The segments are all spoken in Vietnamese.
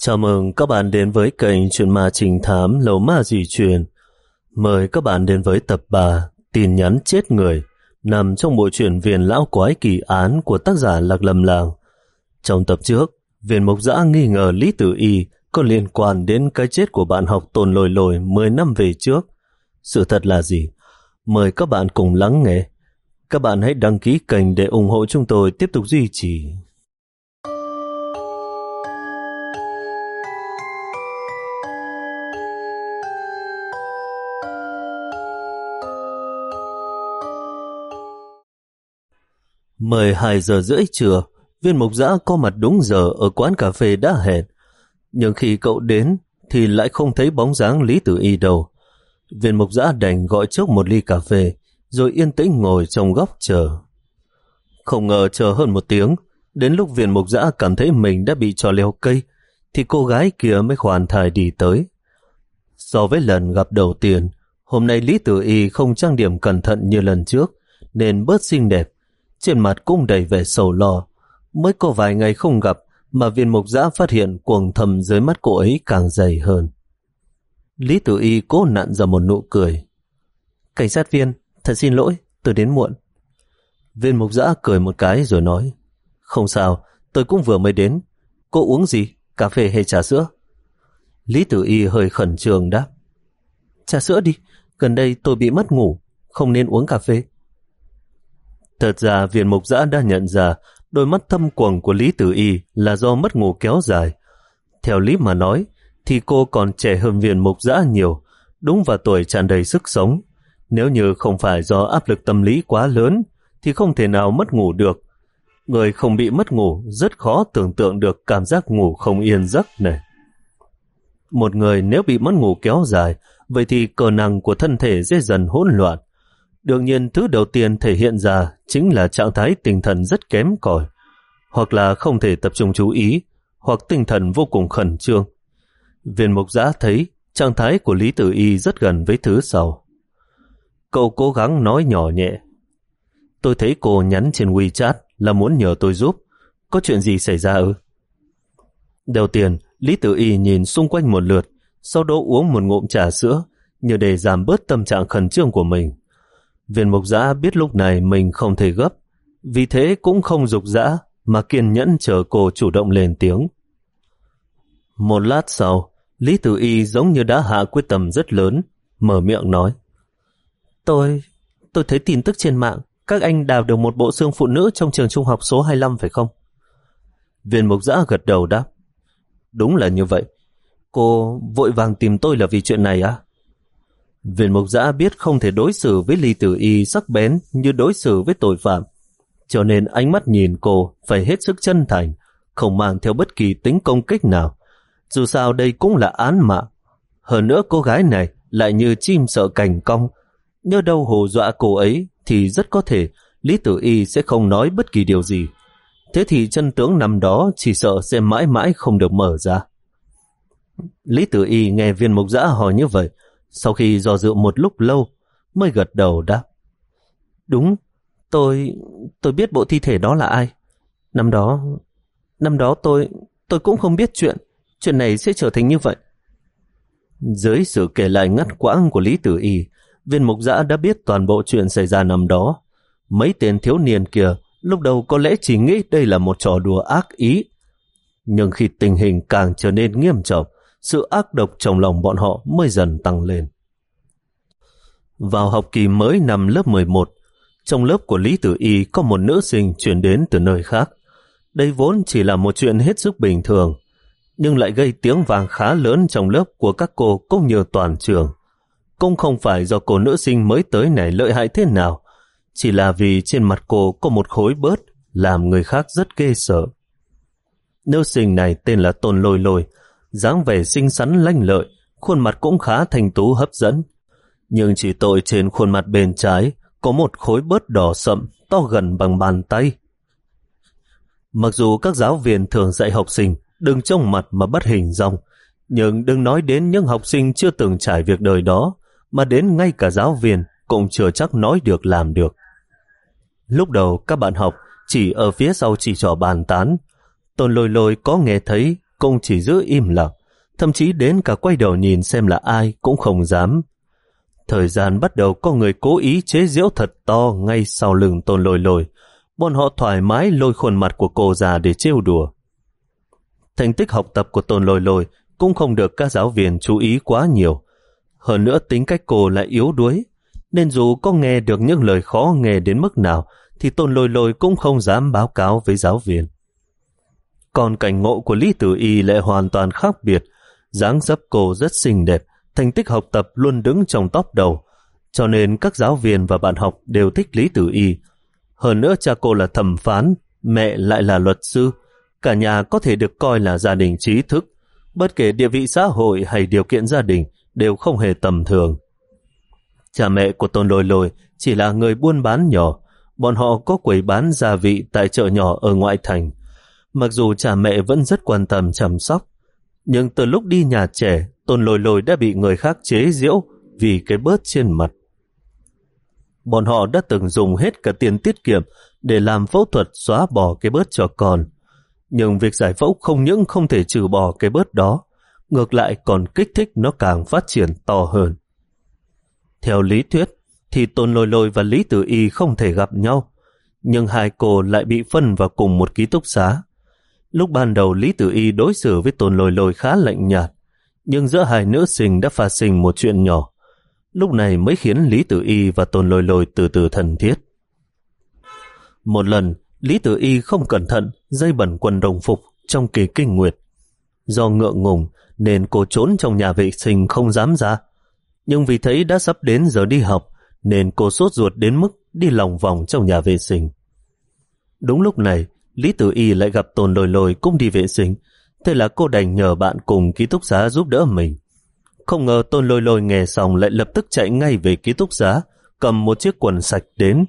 Chào mừng các bạn đến với kênh Chuyện Ma Trình Thám Lầu Ma Dị Truyền. Mời các bạn đến với tập 3 Tin nhắn chết người nằm trong bộ truyện Viền Lão Quái Kỳ Án của tác giả Lạc Lâm Làng. Trong tập trước, Viên Mộc Giã nghi ngờ Lý Tử Y có liên quan đến cái chết của bạn học tồn lồi lồi 10 năm về trước. Sự thật là gì? Mời các bạn cùng lắng nghe. Các bạn hãy đăng ký kênh để ủng hộ chúng tôi tiếp tục duy trì. Mười hai giờ rưỡi trưa, viên mục giã có mặt đúng giờ ở quán cà phê đã hẹn. Nhưng khi cậu đến thì lại không thấy bóng dáng Lý Tử Y đâu. Viên mục giã đành gọi trước một ly cà phê rồi yên tĩnh ngồi trong góc chờ. Không ngờ chờ hơn một tiếng, đến lúc viên mục giã cảm thấy mình đã bị trò leo cây, thì cô gái kia mới hoàn thải đi tới. So với lần gặp đầu tiên, hôm nay Lý Tử Y không trang điểm cẩn thận như lần trước, nên bớt xinh đẹp, trên mặt cũng đầy vẻ sầu lo. Mới có vài ngày không gặp mà viên mục giã phát hiện cuồng thầm dưới mắt cô ấy càng dày hơn. Lý Tử Y cố nặn ra một nụ cười. Cảnh sát viên, thật xin lỗi, tôi đến muộn. Viên mục giã cười một cái rồi nói, không sao, tôi cũng vừa mới đến. Cô uống gì, cà phê hay trà sữa? Lý Tử Y hơi khẩn trương đáp. Trà sữa đi, gần đây tôi bị mất ngủ, không nên uống cà phê. Thật ra viện mục giã đã nhận ra đôi mắt thâm quầng của Lý Tử Y là do mất ngủ kéo dài. Theo Lý mà nói, thì cô còn trẻ hơn viện mục giã nhiều, đúng vào tuổi tràn đầy sức sống. Nếu như không phải do áp lực tâm lý quá lớn, thì không thể nào mất ngủ được. Người không bị mất ngủ rất khó tưởng tượng được cảm giác ngủ không yên giấc này. Một người nếu bị mất ngủ kéo dài, vậy thì cơ năng của thân thể sẽ dần hỗn loạn. Đương nhiên thứ đầu tiên thể hiện ra chính là trạng thái tinh thần rất kém cỏi, hoặc là không thể tập trung chú ý, hoặc tinh thần vô cùng khẩn trương. Viên mục giã thấy trạng thái của Lý Tử Y rất gần với thứ sau. Cậu cố gắng nói nhỏ nhẹ. Tôi thấy cô nhắn trên WeChat là muốn nhờ tôi giúp. Có chuyện gì xảy ra ư? Đầu tiên, Lý Tử Y nhìn xung quanh một lượt, sau đó uống một ngụm trà sữa, như để giảm bớt tâm trạng khẩn trương của mình. Viên mục giã biết lúc này mình không thể gấp, vì thế cũng không dục dã mà kiên nhẫn chờ cô chủ động lên tiếng. Một lát sau, Lý Tử Y giống như đã hạ quyết tâm rất lớn, mở miệng nói. Tôi, tôi thấy tin tức trên mạng, các anh đào được một bộ xương phụ nữ trong trường trung học số 25 phải không? Viên mục giã gật đầu đáp. Đúng là như vậy. Cô vội vàng tìm tôi là vì chuyện này á? Viên mục giã biết không thể đối xử với Lý Tử Y sắc bén như đối xử với tội phạm. Cho nên ánh mắt nhìn cô phải hết sức chân thành, không mang theo bất kỳ tính công kích nào. Dù sao đây cũng là án mạng. Hơn nữa cô gái này lại như chim sợ cành cong. Nhớ đâu hồ dọa cô ấy thì rất có thể Lý Tử Y sẽ không nói bất kỳ điều gì. Thế thì chân tướng nằm đó chỉ sợ sẽ mãi mãi không được mở ra. Lý Tử Y nghe viên mục giã hỏi như vậy, sau khi do dự một lúc lâu, mới gật đầu đáp. Đúng, tôi tôi biết bộ thi thể đó là ai. Năm đó, năm đó tôi tôi cũng không biết chuyện, chuyện này sẽ trở thành như vậy. Dưới sự kể lại ngắt quãng của Lý Tử Y, viên mục giã đã biết toàn bộ chuyện xảy ra năm đó. Mấy tên thiếu niên kia lúc đầu có lẽ chỉ nghĩ đây là một trò đùa ác ý. Nhưng khi tình hình càng trở nên nghiêm trọng, sự ác độc trong lòng bọn họ mới dần tăng lên. Vào học kỳ mới năm lớp 11, trong lớp của Lý Tử Y có một nữ sinh chuyển đến từ nơi khác. Đây vốn chỉ là một chuyện hết sức bình thường, nhưng lại gây tiếng vàng khá lớn trong lớp của các cô cũng như toàn trường. Cũng không phải do cô nữ sinh mới tới này lợi hại thế nào, chỉ là vì trên mặt cô có một khối bớt làm người khác rất ghê sợ. Nữ sinh này tên là Tôn Lôi Lôi, dáng vẻ xinh xắn lanh lợi, khuôn mặt cũng khá thành tú hấp dẫn. Nhưng chỉ tội trên khuôn mặt bên trái có một khối bớt đỏ sậm to gần bằng bàn tay. Mặc dù các giáo viên thường dạy học sinh đừng trông mặt mà bắt hình dòng, nhưng đừng nói đến những học sinh chưa từng trải việc đời đó, mà đến ngay cả giáo viên cũng chưa chắc nói được làm được. Lúc đầu các bạn học chỉ ở phía sau chỉ trò bàn tán, Tôn lôi lôi có nghe thấy cũng chỉ giữ im lặng, thậm chí đến cả quay đầu nhìn xem là ai cũng không dám. Thời gian bắt đầu có người cố ý chế giễu thật to ngay sau lưng tôn lôi lôi. Bọn họ thoải mái lôi khuôn mặt của cô già để trêu đùa. Thành tích học tập của tôn lôi lôi cũng không được các giáo viên chú ý quá nhiều. Hơn nữa tính cách cô lại yếu đuối, nên dù có nghe được những lời khó nghe đến mức nào thì tôn lôi lôi cũng không dám báo cáo với giáo viên. Còn cảnh ngộ của Lý Tử Y lại hoàn toàn khác biệt, dáng dấp cô rất xinh đẹp, thành tích học tập luôn đứng trong top đầu, cho nên các giáo viên và bạn học đều thích Lý Tử Y. Hơn nữa cha cô là thẩm phán, mẹ lại là luật sư, cả nhà có thể được coi là gia đình trí thức, bất kể địa vị xã hội hay điều kiện gia đình đều không hề tầm thường. Cha mẹ của Tôn Lôi Lôi chỉ là người buôn bán nhỏ, bọn họ có quầy bán gia vị tại chợ nhỏ ở ngoại thành. Mặc dù cha mẹ vẫn rất quan tâm chăm sóc, nhưng từ lúc đi nhà trẻ, Tôn Lôi Lôi đã bị người khác chế giễu vì cái bớt trên mặt. Bọn họ đã từng dùng hết cả tiền tiết kiệm để làm phẫu thuật xóa bỏ cái bớt cho con. Nhưng việc giải phẫu không những không thể trừ bỏ cái bớt đó, ngược lại còn kích thích nó càng phát triển to hơn. Theo lý thuyết, thì Tôn Lôi Lôi và Lý Tử Y không thể gặp nhau, nhưng hai cô lại bị phân vào cùng một ký túc xá. Lúc ban đầu Lý Tử Y đối xử với Tôn Lôi Lôi khá lạnh nhạt, nhưng giữa hai nữ sinh đã phát sinh một chuyện nhỏ. Lúc này mới khiến Lý Tử Y và Tôn Lôi Lôi từ từ thân thiết. Một lần, Lý Tử Y không cẩn thận dây bẩn quần đồng phục trong kỳ kinh nguyệt. Do ngượng ngùng nên cô trốn trong nhà vệ sinh không dám ra. Nhưng vì thấy đã sắp đến giờ đi học nên cô sốt ruột đến mức đi lòng vòng trong nhà vệ sinh. Đúng lúc này, Lý Tử Y lại gặp Tôn Lôi Lôi cũng đi vệ sinh, thế là cô đành nhờ bạn cùng ký túc xá giúp đỡ mình. Không ngờ Tôn Lôi Lôi nghe xong lại lập tức chạy ngay về ký túc xá, cầm một chiếc quần sạch đến.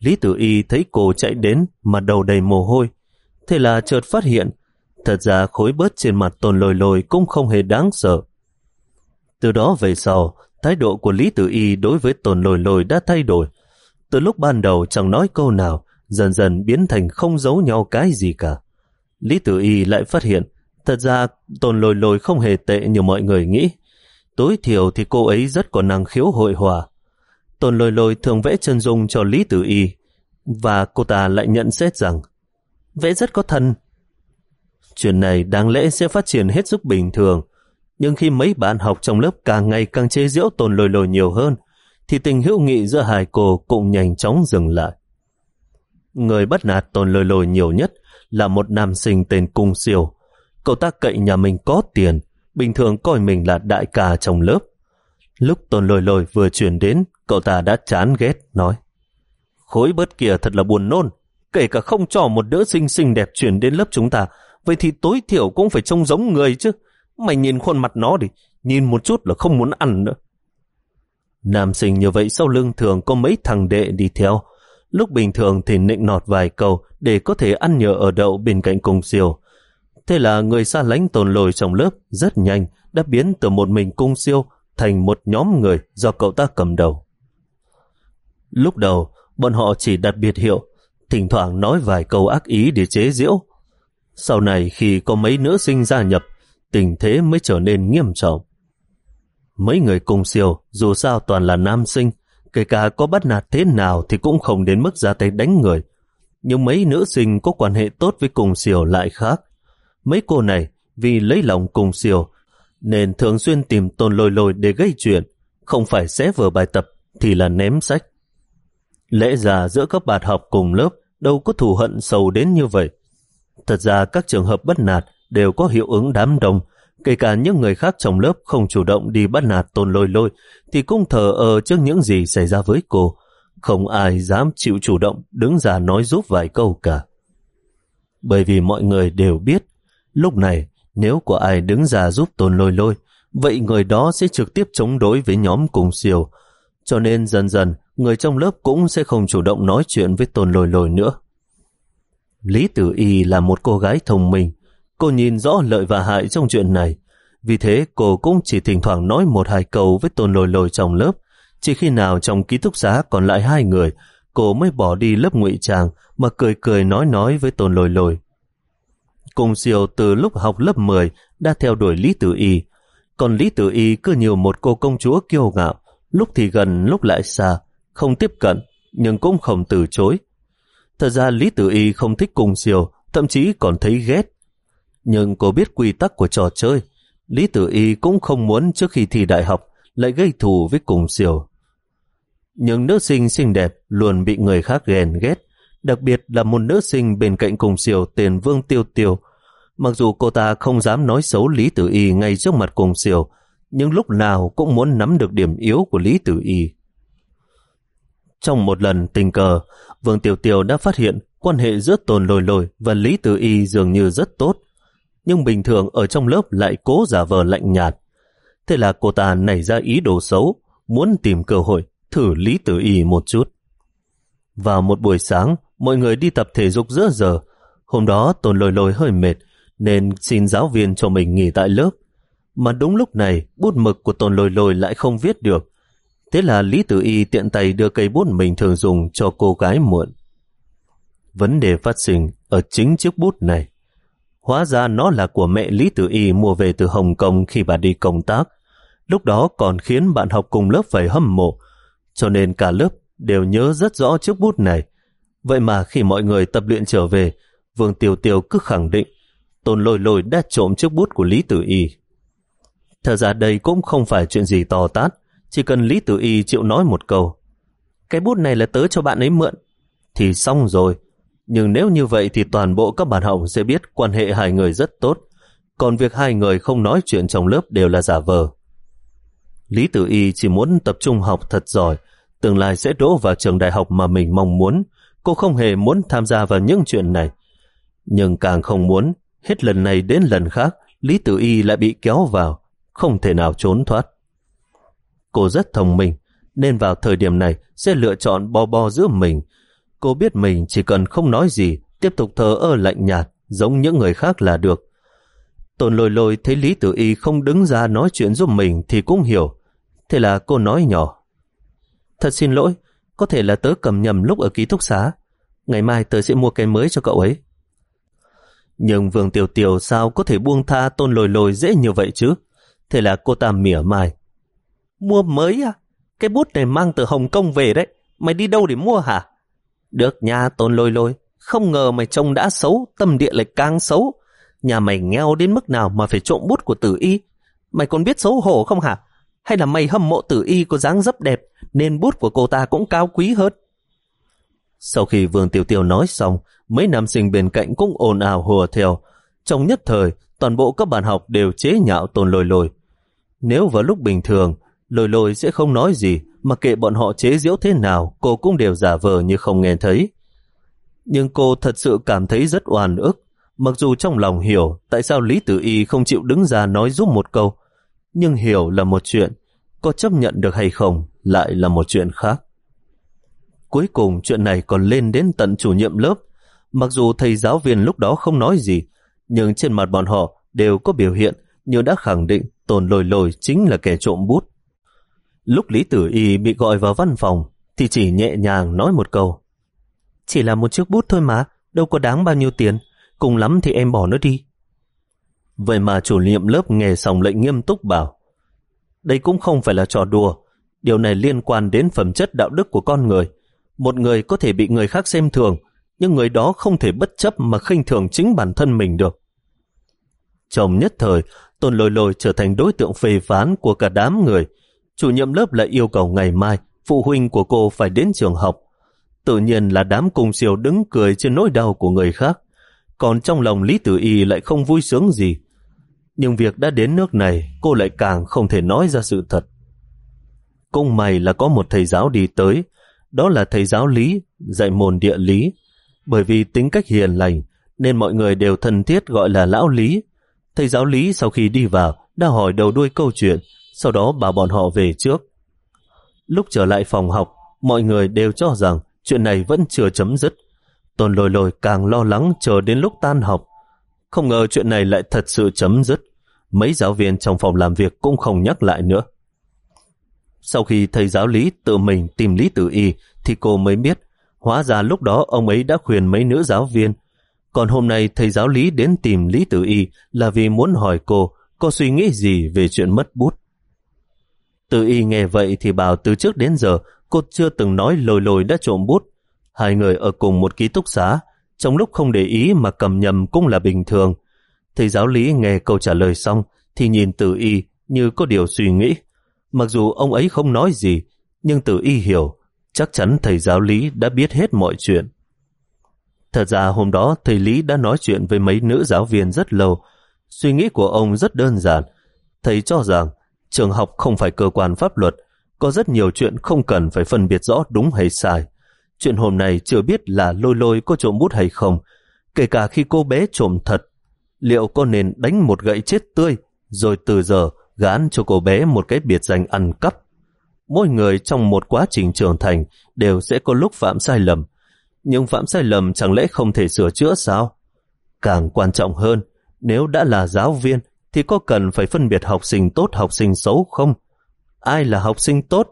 Lý Tử Y thấy cô chạy đến mà đầu đầy mồ hôi, thế là chợt phát hiện, thật ra khối bớt trên mặt Tôn Lôi Lôi cũng không hề đáng sợ. Từ đó về sau, thái độ của Lý Tử Y đối với Tôn Lôi Lôi đã thay đổi. Từ lúc ban đầu chẳng nói câu nào, dần dần biến thành không giấu nhau cái gì cả. Lý Tử Y lại phát hiện, thật ra Tôn Lôi Lôi không hề tệ như mọi người nghĩ. Tối thiểu thì cô ấy rất có năng khiếu hội hòa. Tôn Lôi Lôi thường vẽ chân dung cho Lý Tử Y, và cô ta lại nhận xét rằng vẽ rất có thân. Chuyện này đáng lẽ sẽ phát triển hết sức bình thường, nhưng khi mấy bạn học trong lớp càng ngày càng chế giễu Tôn Lôi Lôi nhiều hơn, thì tình hữu nghị giữa hai cô cũng nhanh chóng dừng lại. Người bắt nạt Tôn Lôi Lôi nhiều nhất là một nam sinh tên Cung Siêu. Cậu ta cậy nhà mình có tiền, bình thường coi mình là đại ca trong lớp. Lúc Tôn Lôi Lôi vừa chuyển đến, cậu ta đã chán ghét, nói Khối bớt kia thật là buồn nôn, kể cả không cho một đứa sinh xinh đẹp chuyển đến lớp chúng ta, vậy thì tối thiểu cũng phải trông giống người chứ. Mày nhìn khuôn mặt nó đi, nhìn một chút là không muốn ăn nữa. Nam sinh như vậy sau lưng thường có mấy thằng đệ đi theo, Lúc bình thường thì nịnh nọt vài câu để có thể ăn nhờ ở đậu bên cạnh cùng siêu. Thế là người xa lánh tồn lồi trong lớp rất nhanh đã biến từ một mình cung siêu thành một nhóm người do cậu ta cầm đầu. Lúc đầu, bọn họ chỉ đặt biệt hiệu, thỉnh thoảng nói vài câu ác ý để chế giễu. Sau này khi có mấy nữ sinh gia nhập, tình thế mới trở nên nghiêm trọng. Mấy người cung siêu dù sao toàn là nam sinh, kể cả có bắt nạt thế nào thì cũng không đến mức ra tay đánh người. Nhưng mấy nữ sinh có quan hệ tốt với cùng siêu lại khác. Mấy cô này vì lấy lòng cùng siêu nên thường xuyên tìm tôn lôi lôi để gây chuyện, không phải xé vở bài tập thì là ném sách. Lẽ ra giữa các bạn học cùng lớp đâu có thù hận sâu đến như vậy. Thật ra các trường hợp bất nạt đều có hiệu ứng đám đông Kể cả những người khác trong lớp không chủ động đi bắt nạt tôn lôi lôi, thì cũng thờ ơ trước những gì xảy ra với cô. Không ai dám chịu chủ động đứng ra nói giúp vài câu cả. Bởi vì mọi người đều biết, lúc này, nếu có ai đứng ra giúp tôn lôi lôi, vậy người đó sẽ trực tiếp chống đối với nhóm cùng siêu. Cho nên dần dần, người trong lớp cũng sẽ không chủ động nói chuyện với tôn lôi lôi nữa. Lý Tử Y là một cô gái thông minh Cô nhìn rõ lợi và hại trong chuyện này. Vì thế cô cũng chỉ thỉnh thoảng nói một hai câu với tôn lồi lồi trong lớp. Chỉ khi nào trong ký túc xá còn lại hai người, cô mới bỏ đi lớp ngụy trang mà cười cười nói nói với tôn lồi lồi. Cùng siêu từ lúc học lớp 10 đã theo đuổi Lý Tử Y, còn Lý Tử Y cứ nhiều một cô công chúa kiêu ngạo, lúc thì gần lúc lại xa, không tiếp cận, nhưng cũng không từ chối. Thật ra Lý Tử Y không thích cùng siêu, thậm chí còn thấy ghét. Nhưng cô biết quy tắc của trò chơi, Lý Tử Y cũng không muốn trước khi thi đại học lại gây thù với cùng siêu. Những nữ sinh xinh đẹp luôn bị người khác ghen ghét, đặc biệt là một nữ sinh bên cạnh cùng siêu tên Vương Tiêu Tiêu. Mặc dù cô ta không dám nói xấu Lý Tử Y ngay trước mặt cùng siêu, nhưng lúc nào cũng muốn nắm được điểm yếu của Lý Tử Y. Trong một lần tình cờ, Vương Tiểu Tiểu đã phát hiện quan hệ giữa Tôn Lôi Lôi và Lý Tử Y dường như rất tốt, nhưng bình thường ở trong lớp lại cố giả vờ lạnh nhạt. Thế là cô ta nảy ra ý đồ xấu, muốn tìm cơ hội thử Lý Tử Y một chút. Vào một buổi sáng, mọi người đi tập thể dục giữa giờ. Hôm đó Tôn Lôi Lôi hơi mệt, nên xin giáo viên cho mình nghỉ tại lớp. Mà đúng lúc này, bút mực của Tôn Lôi Lôi lại không viết được. Thế là Lý Tử Y tiện tay đưa cây bút mình thường dùng cho cô gái muộn. Vấn đề phát sinh ở chính chiếc bút này. Hóa ra nó là của mẹ Lý Tử Y mua về từ Hồng Kông khi bà đi công tác. Lúc đó còn khiến bạn học cùng lớp phải hâm mộ, cho nên cả lớp đều nhớ rất rõ chiếc bút này. Vậy mà khi mọi người tập luyện trở về, Vương Tiểu Tiểu cứ khẳng định Tôn Lôi Lôi đã trộm chiếc bút của Lý Tử Y. Thật ra đây cũng không phải chuyện gì to tát, chỉ cần Lý Tử Y chịu nói một câu. Cái bút này là tớ cho bạn ấy mượn, thì xong rồi. Nhưng nếu như vậy thì toàn bộ các bạn học sẽ biết quan hệ hai người rất tốt, còn việc hai người không nói chuyện trong lớp đều là giả vờ. Lý Tử Y chỉ muốn tập trung học thật giỏi, tương lai sẽ đỗ vào trường đại học mà mình mong muốn. Cô không hề muốn tham gia vào những chuyện này. Nhưng càng không muốn, hết lần này đến lần khác, Lý Tử Y lại bị kéo vào, không thể nào trốn thoát. Cô rất thông minh, nên vào thời điểm này sẽ lựa chọn bo bo giữa mình. Cô biết mình chỉ cần không nói gì, tiếp tục thờ ơ lạnh nhạt, giống những người khác là được. Tôn lôi lôi thấy Lý Tử Y không đứng ra nói chuyện giúp mình thì cũng hiểu. Thế là cô nói nhỏ. Thật xin lỗi, có thể là tớ cầm nhầm lúc ở ký túc xá. Ngày mai tớ sẽ mua cái mới cho cậu ấy. Nhưng Vương Tiểu Tiểu sao có thể buông tha tôn lồi lồi dễ như vậy chứ? Thế là cô ta mỉa mai. Mua mới à? Cái bút này mang từ Hồng Kông về đấy. Mày đi đâu để mua hả? Được nha tôn lôi lôi. Không ngờ mày trông đã xấu, tâm địa lại càng xấu. Nhà mày nghèo đến mức nào mà phải trộm bút của tử y? Mày còn biết xấu hổ không hả? Hay là mày hâm mộ tử y có dáng dấp đẹp nên bút của cô ta cũng cao quý hơn? Sau khi Vương Tiểu Tiêu nói xong, mấy nam sinh bên cạnh cũng ồn ào hùa theo. Trong nhất thời, toàn bộ các bạn học đều chế nhạo tôn lôi lôi. Nếu vào lúc bình thường, lôi lôi sẽ không nói gì, mà kệ bọn họ chế giễu thế nào, cô cũng đều giả vờ như không nghe thấy. Nhưng cô thật sự cảm thấy rất oan ức, mặc dù trong lòng hiểu tại sao Lý Tử Y không chịu đứng ra nói giúp một câu, nhưng hiểu là một chuyện, có chấp nhận được hay không lại là một chuyện khác. Cuối cùng chuyện này còn lên đến tận chủ nhiệm lớp, mặc dù thầy giáo viên lúc đó không nói gì, nhưng trên mặt bọn họ đều có biểu hiện như đã khẳng định tồn lồi lồi chính là kẻ trộm bút. Lúc Lý Tử Y bị gọi vào văn phòng, thì chỉ nhẹ nhàng nói một câu. Chỉ là một chiếc bút thôi mà, đâu có đáng bao nhiêu tiền, cùng lắm thì em bỏ nó đi. Vậy mà chủ nhiệm lớp nghe xong lệnh nghiêm túc bảo, đây cũng không phải là trò đùa, điều này liên quan đến phẩm chất đạo đức của con người. Một người có thể bị người khác xem thường, nhưng người đó không thể bất chấp mà khinh thường chính bản thân mình được. chồng nhất thời, Tôn Lôi Lôi trở thành đối tượng phê phán của cả đám người. Chủ nhiệm lớp lại yêu cầu ngày mai phụ huynh của cô phải đến trường học. Tự nhiên là đám cùng siêu đứng cười trên nỗi đau của người khác. Còn trong lòng Lý Tử Y lại không vui sướng gì. Nhưng việc đã đến nước này, cô lại càng không thể nói ra sự thật. Cũng may là có một thầy giáo đi tới, đó là thầy giáo Lý, dạy môn địa lý. Bởi vì tính cách hiền lành, nên mọi người đều thân thiết gọi là Lão Lý. Thầy giáo Lý sau khi đi vào, đã hỏi đầu đuôi câu chuyện, sau đó bảo bọn họ về trước. Lúc trở lại phòng học, mọi người đều cho rằng chuyện này vẫn chưa chấm dứt. Tôn lồi lồi càng lo lắng chờ đến lúc tan học. Không ngờ chuyện này lại thật sự chấm dứt. Mấy giáo viên trong phòng làm việc cũng không nhắc lại nữa. Sau khi thầy giáo lý tự mình tìm Lý Tử Y thì cô mới biết hóa ra lúc đó ông ấy đã khuyên mấy nữ giáo viên Còn hôm nay thầy giáo lý đến tìm Lý Tử Y là vì muốn hỏi cô có suy nghĩ gì về chuyện mất bút. Tử Y nghe vậy thì bảo từ trước đến giờ cô chưa từng nói lồi lồi đã trộm bút. Hai người ở cùng một ký túc xá, trong lúc không để ý mà cầm nhầm cũng là bình thường. Thầy giáo lý nghe câu trả lời xong thì nhìn Tử Y như có điều suy nghĩ. Mặc dù ông ấy không nói gì, nhưng Tử Y hiểu chắc chắn thầy giáo lý đã biết hết mọi chuyện. Thật ra hôm đó thầy Lý đã nói chuyện với mấy nữ giáo viên rất lâu. Suy nghĩ của ông rất đơn giản. Thầy cho rằng trường học không phải cơ quan pháp luật, có rất nhiều chuyện không cần phải phân biệt rõ đúng hay sai. Chuyện hôm nay chưa biết là lôi lôi có trộm bút hay không, kể cả khi cô bé trộm thật. Liệu có nên đánh một gậy chết tươi, rồi từ giờ gán cho cô bé một cái biệt danh ăn cắp? Mỗi người trong một quá trình trưởng thành đều sẽ có lúc phạm sai lầm, nhưng phạm sai lầm chẳng lẽ không thể sửa chữa sao? Càng quan trọng hơn, nếu đã là giáo viên thì có cần phải phân biệt học sinh tốt học sinh xấu không? Ai là học sinh tốt?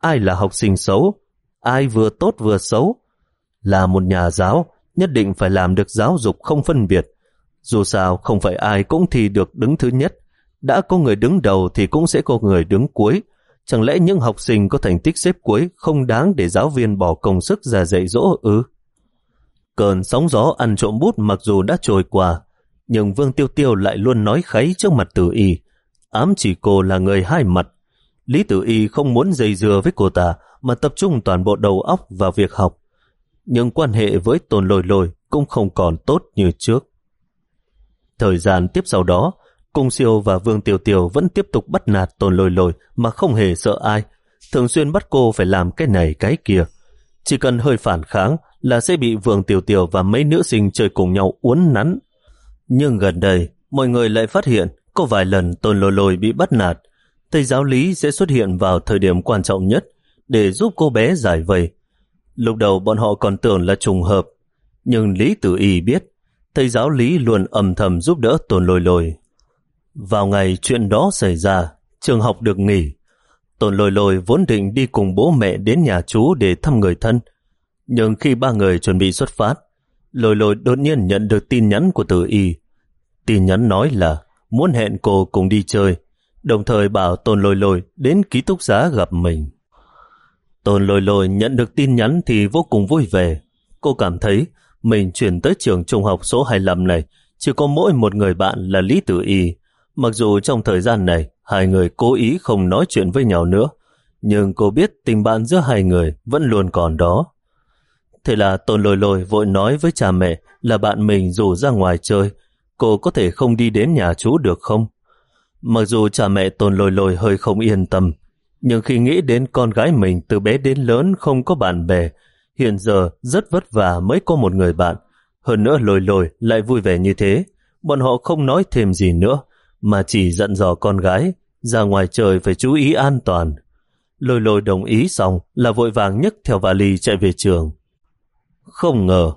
Ai là học sinh xấu? Ai vừa tốt vừa xấu? Là một nhà giáo, nhất định phải làm được giáo dục không phân biệt. Dù sao không phải ai cũng thì được đứng thứ nhất. Đã có người đứng đầu thì cũng sẽ có người đứng cuối. Chẳng lẽ những học sinh có thành tích xếp cuối không đáng để giáo viên bỏ công sức ra dạy dỗ ư? Cơn sóng gió ăn trộm bút mặc dù đã trôi qua, nhưng Vương Tiêu Tiêu lại luôn nói kháy trước mặt Tử Y. Ám chỉ cô là người hai mặt. Lý Tử Y không muốn dây dưa với cô ta mà tập trung toàn bộ đầu óc vào việc học. Nhưng quan hệ với Tôn Lôi Lôi cũng không còn tốt như trước. Thời gian tiếp sau đó, Cung Siêu và Vương Tiêu Tiêu vẫn tiếp tục bắt nạt Tôn Lôi Lôi mà không hề sợ ai, thường xuyên bắt cô phải làm cái này cái kia. Chỉ cần hơi phản kháng là sẽ bị Vương Tiêu Tiêu và mấy nữ sinh chơi cùng nhau uốn nắn. Nhưng gần đây, mọi người lại phát hiện có vài lần Tôn Lôi Lôi bị bắt nạt. Thầy giáo lý sẽ xuất hiện vào thời điểm quan trọng nhất để giúp cô bé giải vây. Lúc đầu bọn họ còn tưởng là trùng hợp, nhưng Lý Tử Y biết thầy giáo lý luôn âm thầm giúp đỡ Tôn Lôi Lôi. Vào ngày chuyện đó xảy ra, trường học được nghỉ. Tôn Lôi Lôi vốn định đi cùng bố mẹ đến nhà chú để thăm người thân, nhưng khi ba người chuẩn bị xuất phát, lôi lôi đột nhiên nhận được tin nhắn của tử y. Tin nhắn nói là muốn hẹn cô cùng đi chơi, đồng thời bảo Tôn lôi lôi đến ký túc xá gặp mình. Tôn lôi lôi nhận được tin nhắn thì vô cùng vui vẻ. Cô cảm thấy mình chuyển tới trường trung học số 25 này chỉ có mỗi một người bạn là Lý Tử Y. Mặc dù trong thời gian này hai người cố ý không nói chuyện với nhau nữa, nhưng cô biết tình bạn giữa hai người vẫn luôn còn đó. Thế là Tôn Lôi Lôi vội nói với cha mẹ là bạn mình rủ ra ngoài chơi, cô có thể không đi đến nhà chú được không? Mặc dù cha mẹ Tôn Lôi Lôi hơi không yên tâm, nhưng khi nghĩ đến con gái mình từ bé đến lớn không có bạn bè, hiện giờ rất vất vả mới có một người bạn. Hơn nữa Lôi Lôi lại vui vẻ như thế, bọn họ không nói thêm gì nữa, mà chỉ dặn dò con gái ra ngoài trời phải chú ý an toàn. Lôi lôi đồng ý xong là vội vàng nhấc theo vali chạy về trường. Không ngờ,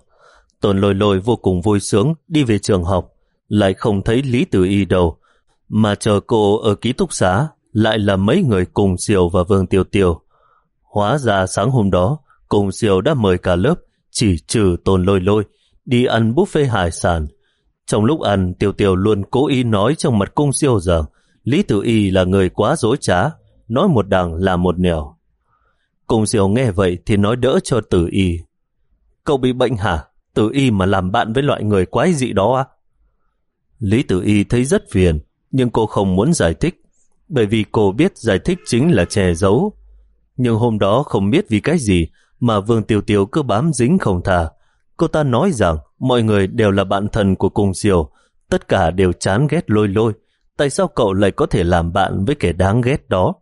Tôn lôi lôi vô cùng vui sướng đi về trường học, lại không thấy Lý Tử Y đâu, mà chờ cô ở ký túc xá lại là mấy người cùng Siêu và Vương Tiêu Tiêu. Hóa ra sáng hôm đó, cùng Siêu đã mời cả lớp, chỉ trừ Tôn lôi lôi, đi ăn buffet hải sản. Trong lúc ăn, Tiêu Tiêu luôn cố ý nói trong mặt cung Siêu rằng Lý Tử Y là người quá dối trá, nói một đằng là một nẻo. Cung Siêu nghe vậy thì nói đỡ cho Tử Y. Cậu bị bệnh hả? Tử y mà làm bạn với loại người quái dị đó à? Lý Tử y thấy rất phiền, nhưng cô không muốn giải thích, bởi vì cô biết giải thích chính là che giấu. Nhưng hôm đó không biết vì cái gì mà Vương Tiêu Tiêu cứ bám dính không thả. Cô ta nói rằng mọi người đều là bạn thân của cung siêu, tất cả đều chán ghét lôi lôi. Tại sao cậu lại có thể làm bạn với kẻ đáng ghét đó?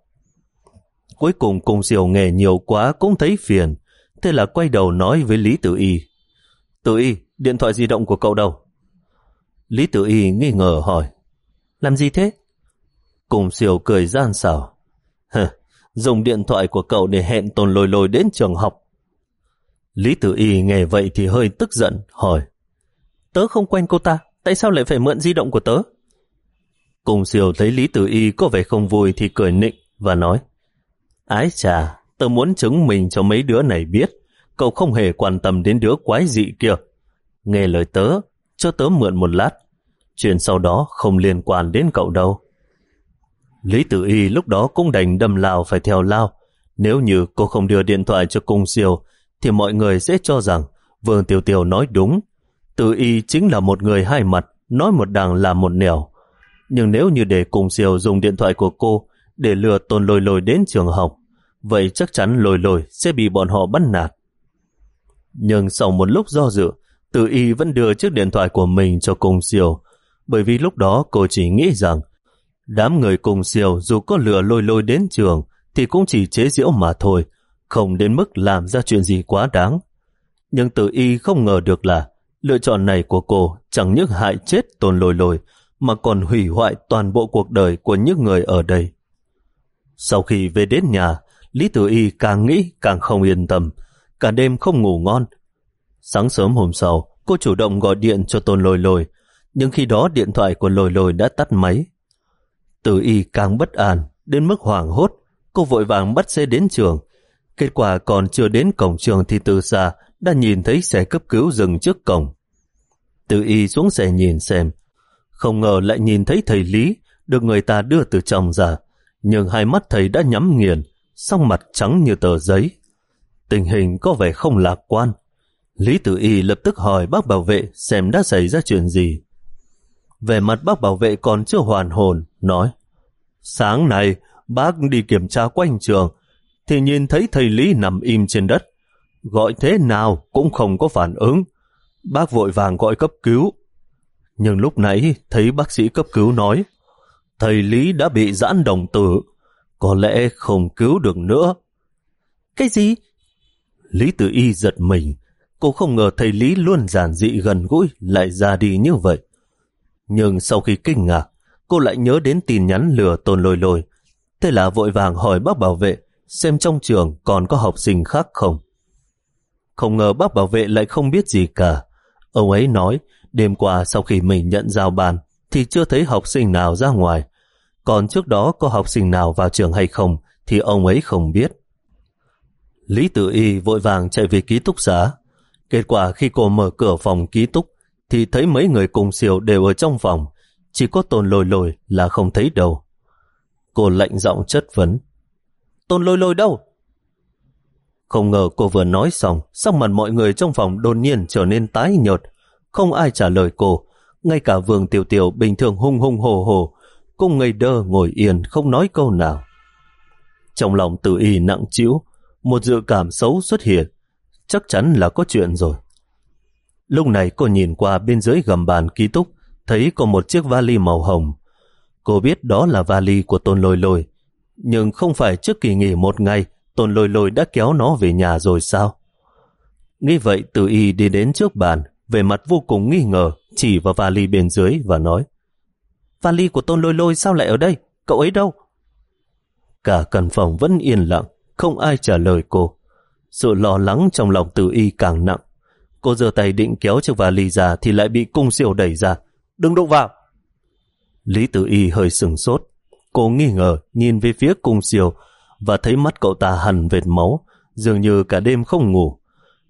Cuối cùng cung siêu nghề nhiều quá cũng thấy phiền, Thế là quay đầu nói với Lý Tử Y. Tử Y, điện thoại di động của cậu đâu? Lý Tử Y nghi ngờ hỏi. Làm gì thế? Cùng siêu cười gian xảo. Dùng điện thoại của cậu để hẹn tồn lồi lồi đến trường học. Lý Tử Y nghe vậy thì hơi tức giận, hỏi. Tớ không quen cô ta, tại sao lại phải mượn di động của tớ? Cùng siêu thấy Lý Tử Y có vẻ không vui thì cười nịnh và nói. Ái chà, Tớ muốn chứng minh cho mấy đứa này biết cậu không hề quan tâm đến đứa quái dị kia. Nghe lời tớ, cho tớ mượn một lát. Chuyện sau đó không liên quan đến cậu đâu. Lý Tử Y lúc đó cũng đành đâm lao phải theo lao. Nếu như cô không đưa điện thoại cho cung siêu, thì mọi người sẽ cho rằng Vương Tiểu Tiểu nói đúng. Tử Y chính là một người hai mặt, nói một đằng làm một nẻo. Nhưng nếu như để cung siêu dùng điện thoại của cô để lừa tôn lôi lôi đến trường học, vậy chắc chắn lôi lôi sẽ bị bọn họ bắt nạt. Nhưng sau một lúc do dự, Tử Y vẫn đưa chiếc điện thoại của mình cho cung siêu, bởi vì lúc đó cô chỉ nghĩ rằng đám người cùng siêu dù có lừa lôi lôi đến trường thì cũng chỉ chế giễu mà thôi, không đến mức làm ra chuyện gì quá đáng. Nhưng Tử Y không ngờ được là lựa chọn này của cô chẳng những hại chết tôn lôi lôi mà còn hủy hoại toàn bộ cuộc đời của những người ở đây. Sau khi về đến nhà, Lý Tử Y càng nghĩ càng không yên tâm, cả đêm không ngủ ngon. Sáng sớm hôm sau, cô chủ động gọi điện cho Tôn Lôi Lôi, nhưng khi đó điện thoại của Lôi Lôi đã tắt máy. Tử Y càng bất an, đến mức hoảng hốt, cô vội vàng bắt xe đến trường. Kết quả còn chưa đến cổng trường thì từ xa đã nhìn thấy xe cấp cứu dừng trước cổng. Tử Y xuống xe nhìn xem, không ngờ lại nhìn thấy thầy Lý được người ta đưa từ trong ra, nhưng hai mắt thầy đã nhắm nghiền, song mặt trắng như tờ giấy. Tình hình có vẻ không lạc quan. Lý Tử Y lập tức hỏi bác bảo vệ xem đã xảy ra chuyện gì. Về mặt bác bảo vệ còn chưa hoàn hồn, nói Sáng nay, bác đi kiểm tra quanh trường, thì nhìn thấy thầy Lý nằm im trên đất. Gọi thế nào cũng không có phản ứng. Bác vội vàng gọi cấp cứu. Nhưng lúc nãy thấy bác sĩ cấp cứu nói thầy Lý đã bị giãn đồng tử, có lẽ không cứu được nữa. Cái gì? Lý Tử Y giật mình, cô không ngờ thầy Lý luôn giản dị gần gũi lại ra đi như vậy. Nhưng sau khi kinh ngạc, cô lại nhớ đến tin nhắn lừa tôn lôi lôi. Thế là vội vàng hỏi bác bảo vệ xem trong trường còn có học sinh khác không. Không ngờ bác bảo vệ lại không biết gì cả. Ông ấy nói đêm qua sau khi mình nhận giao bàn thì chưa thấy học sinh nào ra ngoài. Còn trước đó có học sinh nào vào trường hay không thì ông ấy không biết. Lý Tử Y vội vàng chạy về ký túc xá. Kết quả khi cô mở cửa phòng ký túc thì thấy mấy người cùng siêu đều ở trong phòng. Chỉ có tôn lôi lôi là không thấy đâu. Cô lạnh giọng chất vấn. Tôn lôi lôi đâu? Không ngờ cô vừa nói xong, sắc mặt mọi người trong phòng đột nhiên trở nên tái nhợt. Không ai trả lời cô. Ngay cả vương tiểu tiểu bình thường hung hung hồ hồ Cô ngây đơ ngồi yên không nói câu nào. Trong lòng tự y nặng chịu, một dự cảm xấu xuất hiện. Chắc chắn là có chuyện rồi. Lúc này cô nhìn qua bên dưới gầm bàn ký túc, thấy có một chiếc vali màu hồng. Cô biết đó là vali của Tôn Lôi Lôi, nhưng không phải trước kỳ nghỉ một ngày Tôn Lôi Lôi đã kéo nó về nhà rồi sao? Nghĩ vậy Từ Y đi đến trước bàn, về mặt vô cùng nghi ngờ, chỉ vào vali bên dưới và nói Vali của Tôn Lôi Lôi sao lại ở đây? Cậu ấy đâu? Cả căn phòng vẫn yên lặng, không ai trả lời cô. Sự lo lắng trong lòng tử y càng nặng. Cô giơ tay định kéo chiếc vali ra thì lại bị cung siêu đẩy ra. Đừng đụng vào! Lý tử y hơi sừng sốt. Cô nghi ngờ nhìn về phía cung siêu và thấy mắt cậu ta hằn vệt máu, dường như cả đêm không ngủ.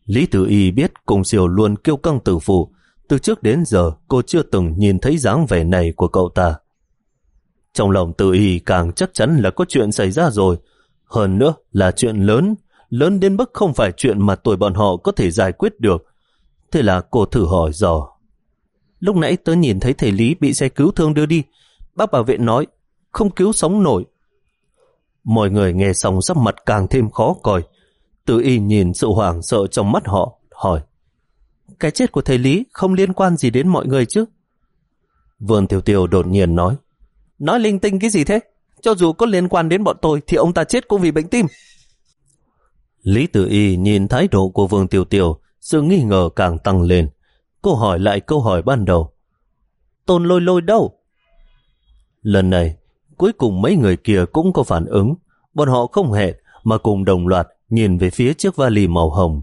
Lý tử y biết cung siêu luôn kêu căng tử phụ, từ trước đến giờ cô chưa từng nhìn thấy dáng vẻ này của cậu ta. Trong lòng tự y càng chắc chắn là có chuyện xảy ra rồi. Hơn nữa là chuyện lớn, lớn đến mức không phải chuyện mà tuổi bọn họ có thể giải quyết được. Thế là cô thử hỏi dò. Lúc nãy tớ nhìn thấy thầy Lý bị xe cứu thương đưa đi. Bác bảo vệ nói, không cứu sống nổi. Mọi người nghe xong sắc mặt càng thêm khó coi. Tự y nhìn sự hoảng sợ trong mắt họ, hỏi. Cái chết của thầy Lý không liên quan gì đến mọi người chứ? Vương Tiểu Tiêu đột nhiên nói. Nói linh tinh cái gì thế? Cho dù có liên quan đến bọn tôi thì ông ta chết cũng vì bệnh tim. Lý Tử Y nhìn thái độ của Vương Tiểu Tiểu, sự nghi ngờ càng tăng lên. Cô hỏi lại câu hỏi ban đầu. Tôn lôi lôi đâu? Lần này, cuối cùng mấy người kia cũng có phản ứng. Bọn họ không hẹn mà cùng đồng loạt nhìn về phía chiếc vali màu hồng.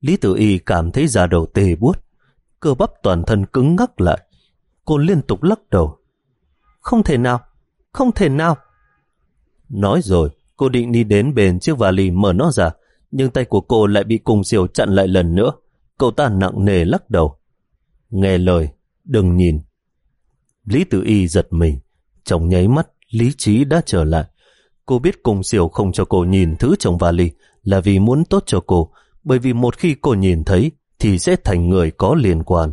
Lý Tử Y cảm thấy da đầu tê buốt, cơ bắp toàn thân cứng ngắc lại. Cô liên tục lắc đầu. Không thể nào, không thể nào. Nói rồi, cô định đi đến bên chiếc vali mở nó ra, nhưng tay của cô lại bị cùng diều chặn lại lần nữa. Cậu ta nặng nề lắc đầu. Nghe lời, đừng nhìn. Lý Tử Y giật mình, chồng nháy mắt, lý trí đã trở lại. Cô biết cùng diều không cho cô nhìn thứ trong vali là vì muốn tốt cho cô, bởi vì một khi cô nhìn thấy thì sẽ thành người có liên quan.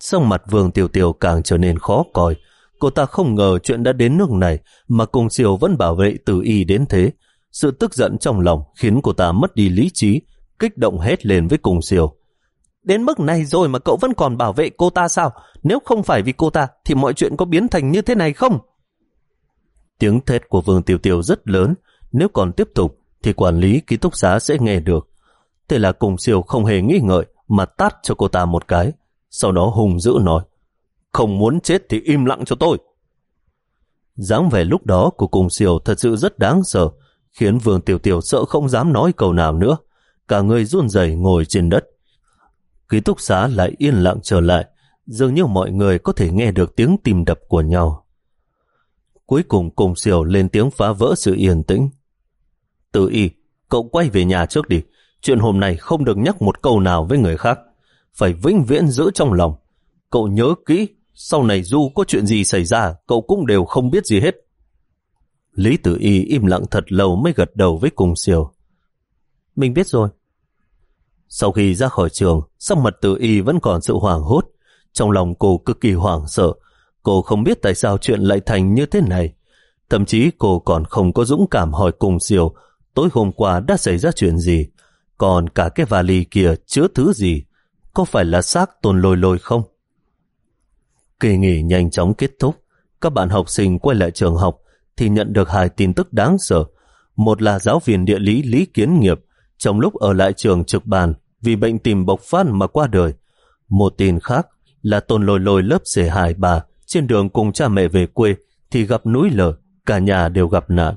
Xong mặt Vương Tiểu Tiểu càng trở nên khó coi. Cô ta không ngờ chuyện đã đến nước này mà cùng diều vẫn bảo vệ Tử Y đến thế. Sự tức giận trong lòng khiến cô ta mất đi lý trí, kích động hết lên với cùng siêu. Đến mức này rồi mà cậu vẫn còn bảo vệ cô ta sao? Nếu không phải vì cô ta thì mọi chuyện có biến thành như thế này không? Tiếng thét của Vương Tiểu Tiểu rất lớn. Nếu còn tiếp tục thì quản lý ký túc xá sẽ nghe được. Thế là cùng siêu không hề nghĩ ngợi mà tát cho cô ta một cái. Sau đó hùng dữ nói Không muốn chết thì im lặng cho tôi. dáng vẻ lúc đó của cùng siêu thật sự rất đáng sợ khiến Vương Tiểu Tiểu sợ không dám nói câu nào nữa. Cả người run rẩy ngồi trên đất. Ký túc xá lại yên lặng trở lại, dường như mọi người có thể nghe được tiếng tìm đập của nhau. Cuối cùng cùng siểu lên tiếng phá vỡ sự yên tĩnh. Tự y, cậu quay về nhà trước đi. Chuyện hôm nay không được nhắc một câu nào với người khác. Phải vĩnh viễn giữ trong lòng. Cậu nhớ kỹ, sau này dù có chuyện gì xảy ra, cậu cũng đều không biết gì hết. Lý Tử Y im lặng thật lâu mới gật đầu với cùng siêu. Mình biết rồi. Sau khi ra khỏi trường, sắc mặt Tử Y vẫn còn sự hoảng hốt. Trong lòng cô cực kỳ hoảng sợ. Cô không biết tại sao chuyện lại thành như thế này. Thậm chí cô còn không có dũng cảm hỏi cùng siêu tối hôm qua đã xảy ra chuyện gì. Còn cả cái vali kia chứa thứ gì? Có phải là xác tồn lôi lôi không? Kỳ nghỉ nhanh chóng kết thúc. Các bạn học sinh quay lại trường học thì nhận được hai tin tức đáng sợ. Một là giáo viên địa lý Lý Kiến Nghiệp trong lúc ở lại trường trực bàn vì bệnh tìm bộc phát mà qua đời. Một tin khác là tôn lôi lôi lớp C2 bà trên đường cùng cha mẹ về quê thì gặp núi lở, cả nhà đều gặp nạn.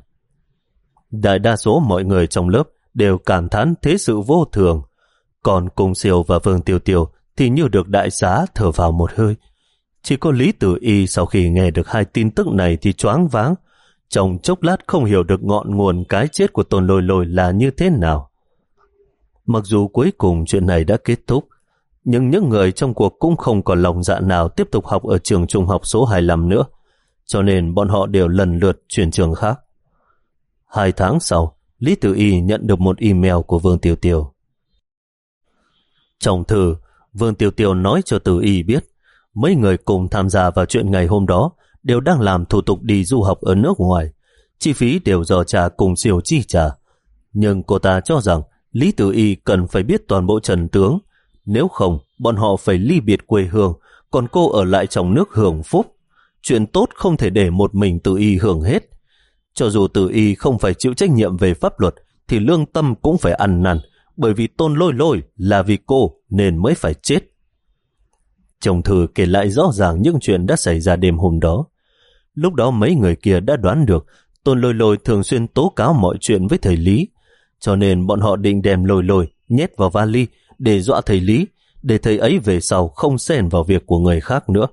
Đại đa số mọi người trong lớp đều cảm thán thế sự vô thường. Còn cùng siêu và Vương Tiêu Tiêu thì như được đại xá thở vào một hơi. Chỉ có Lý Tử Y sau khi nghe được hai tin tức này thì choáng váng. Trong chốc lát không hiểu được ngọn nguồn cái chết của Tôn Lôi Lôi là như thế nào. Mặc dù cuối cùng chuyện này đã kết thúc, nhưng những người trong cuộc cũng không còn lòng dạ nào tiếp tục học ở trường trung học số 25 nữa, cho nên bọn họ đều lần lượt chuyển trường khác. Hai tháng sau, Lý Tử Y nhận được một email của Vương tiểu tiểu Trong thư, Vương tiểu tiểu nói cho Tử Y biết mấy người cùng tham gia vào chuyện ngày hôm đó đều đang làm thủ tục đi du học ở nước ngoài. Chi phí đều do cha cùng siêu chi trả. Nhưng cô ta cho rằng Lý Tử Y cần phải biết toàn bộ trần tướng. Nếu không, bọn họ phải ly biệt quê hương, còn cô ở lại trong nước hưởng phúc. Chuyện tốt không thể để một mình Tử Y hưởng hết. Cho dù Tử Y không phải chịu trách nhiệm về pháp luật, thì lương tâm cũng phải ăn năn, bởi vì tôn lôi lôi là vì cô nên mới phải chết. Chồng thư kể lại rõ ràng những chuyện đã xảy ra đêm hôm đó. Lúc đó mấy người kia đã đoán được tôn lôi lôi thường xuyên tố cáo mọi chuyện với thầy Lý, cho nên bọn họ định đem lôi lôi nhét vào vali để dọa thầy Lý, để thầy ấy về sau không xen vào việc của người khác nữa.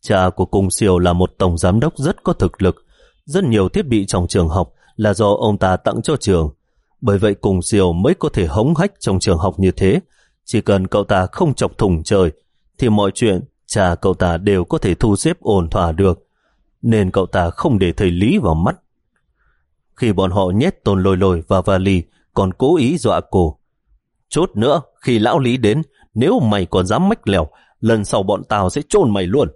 Cha của Cung Siêu là một tổng giám đốc rất có thực lực, rất nhiều thiết bị trong trường học là do ông ta tặng cho trường. Bởi vậy Cung Siêu mới có thể hống hách trong trường học như thế. Chỉ cần cậu ta không chọc thùng trời, thì mọi chuyện cha cậu ta đều có thể thu xếp ổn thỏa được. Nên cậu ta không để thầy Lý vào mắt. Khi bọn họ nhét tôn lôi lôi vào vali, còn cố ý dọa cô. Chốt nữa, khi lão Lý đến, nếu mày còn dám mách lèo, lần sau bọn tao sẽ chôn mày luôn.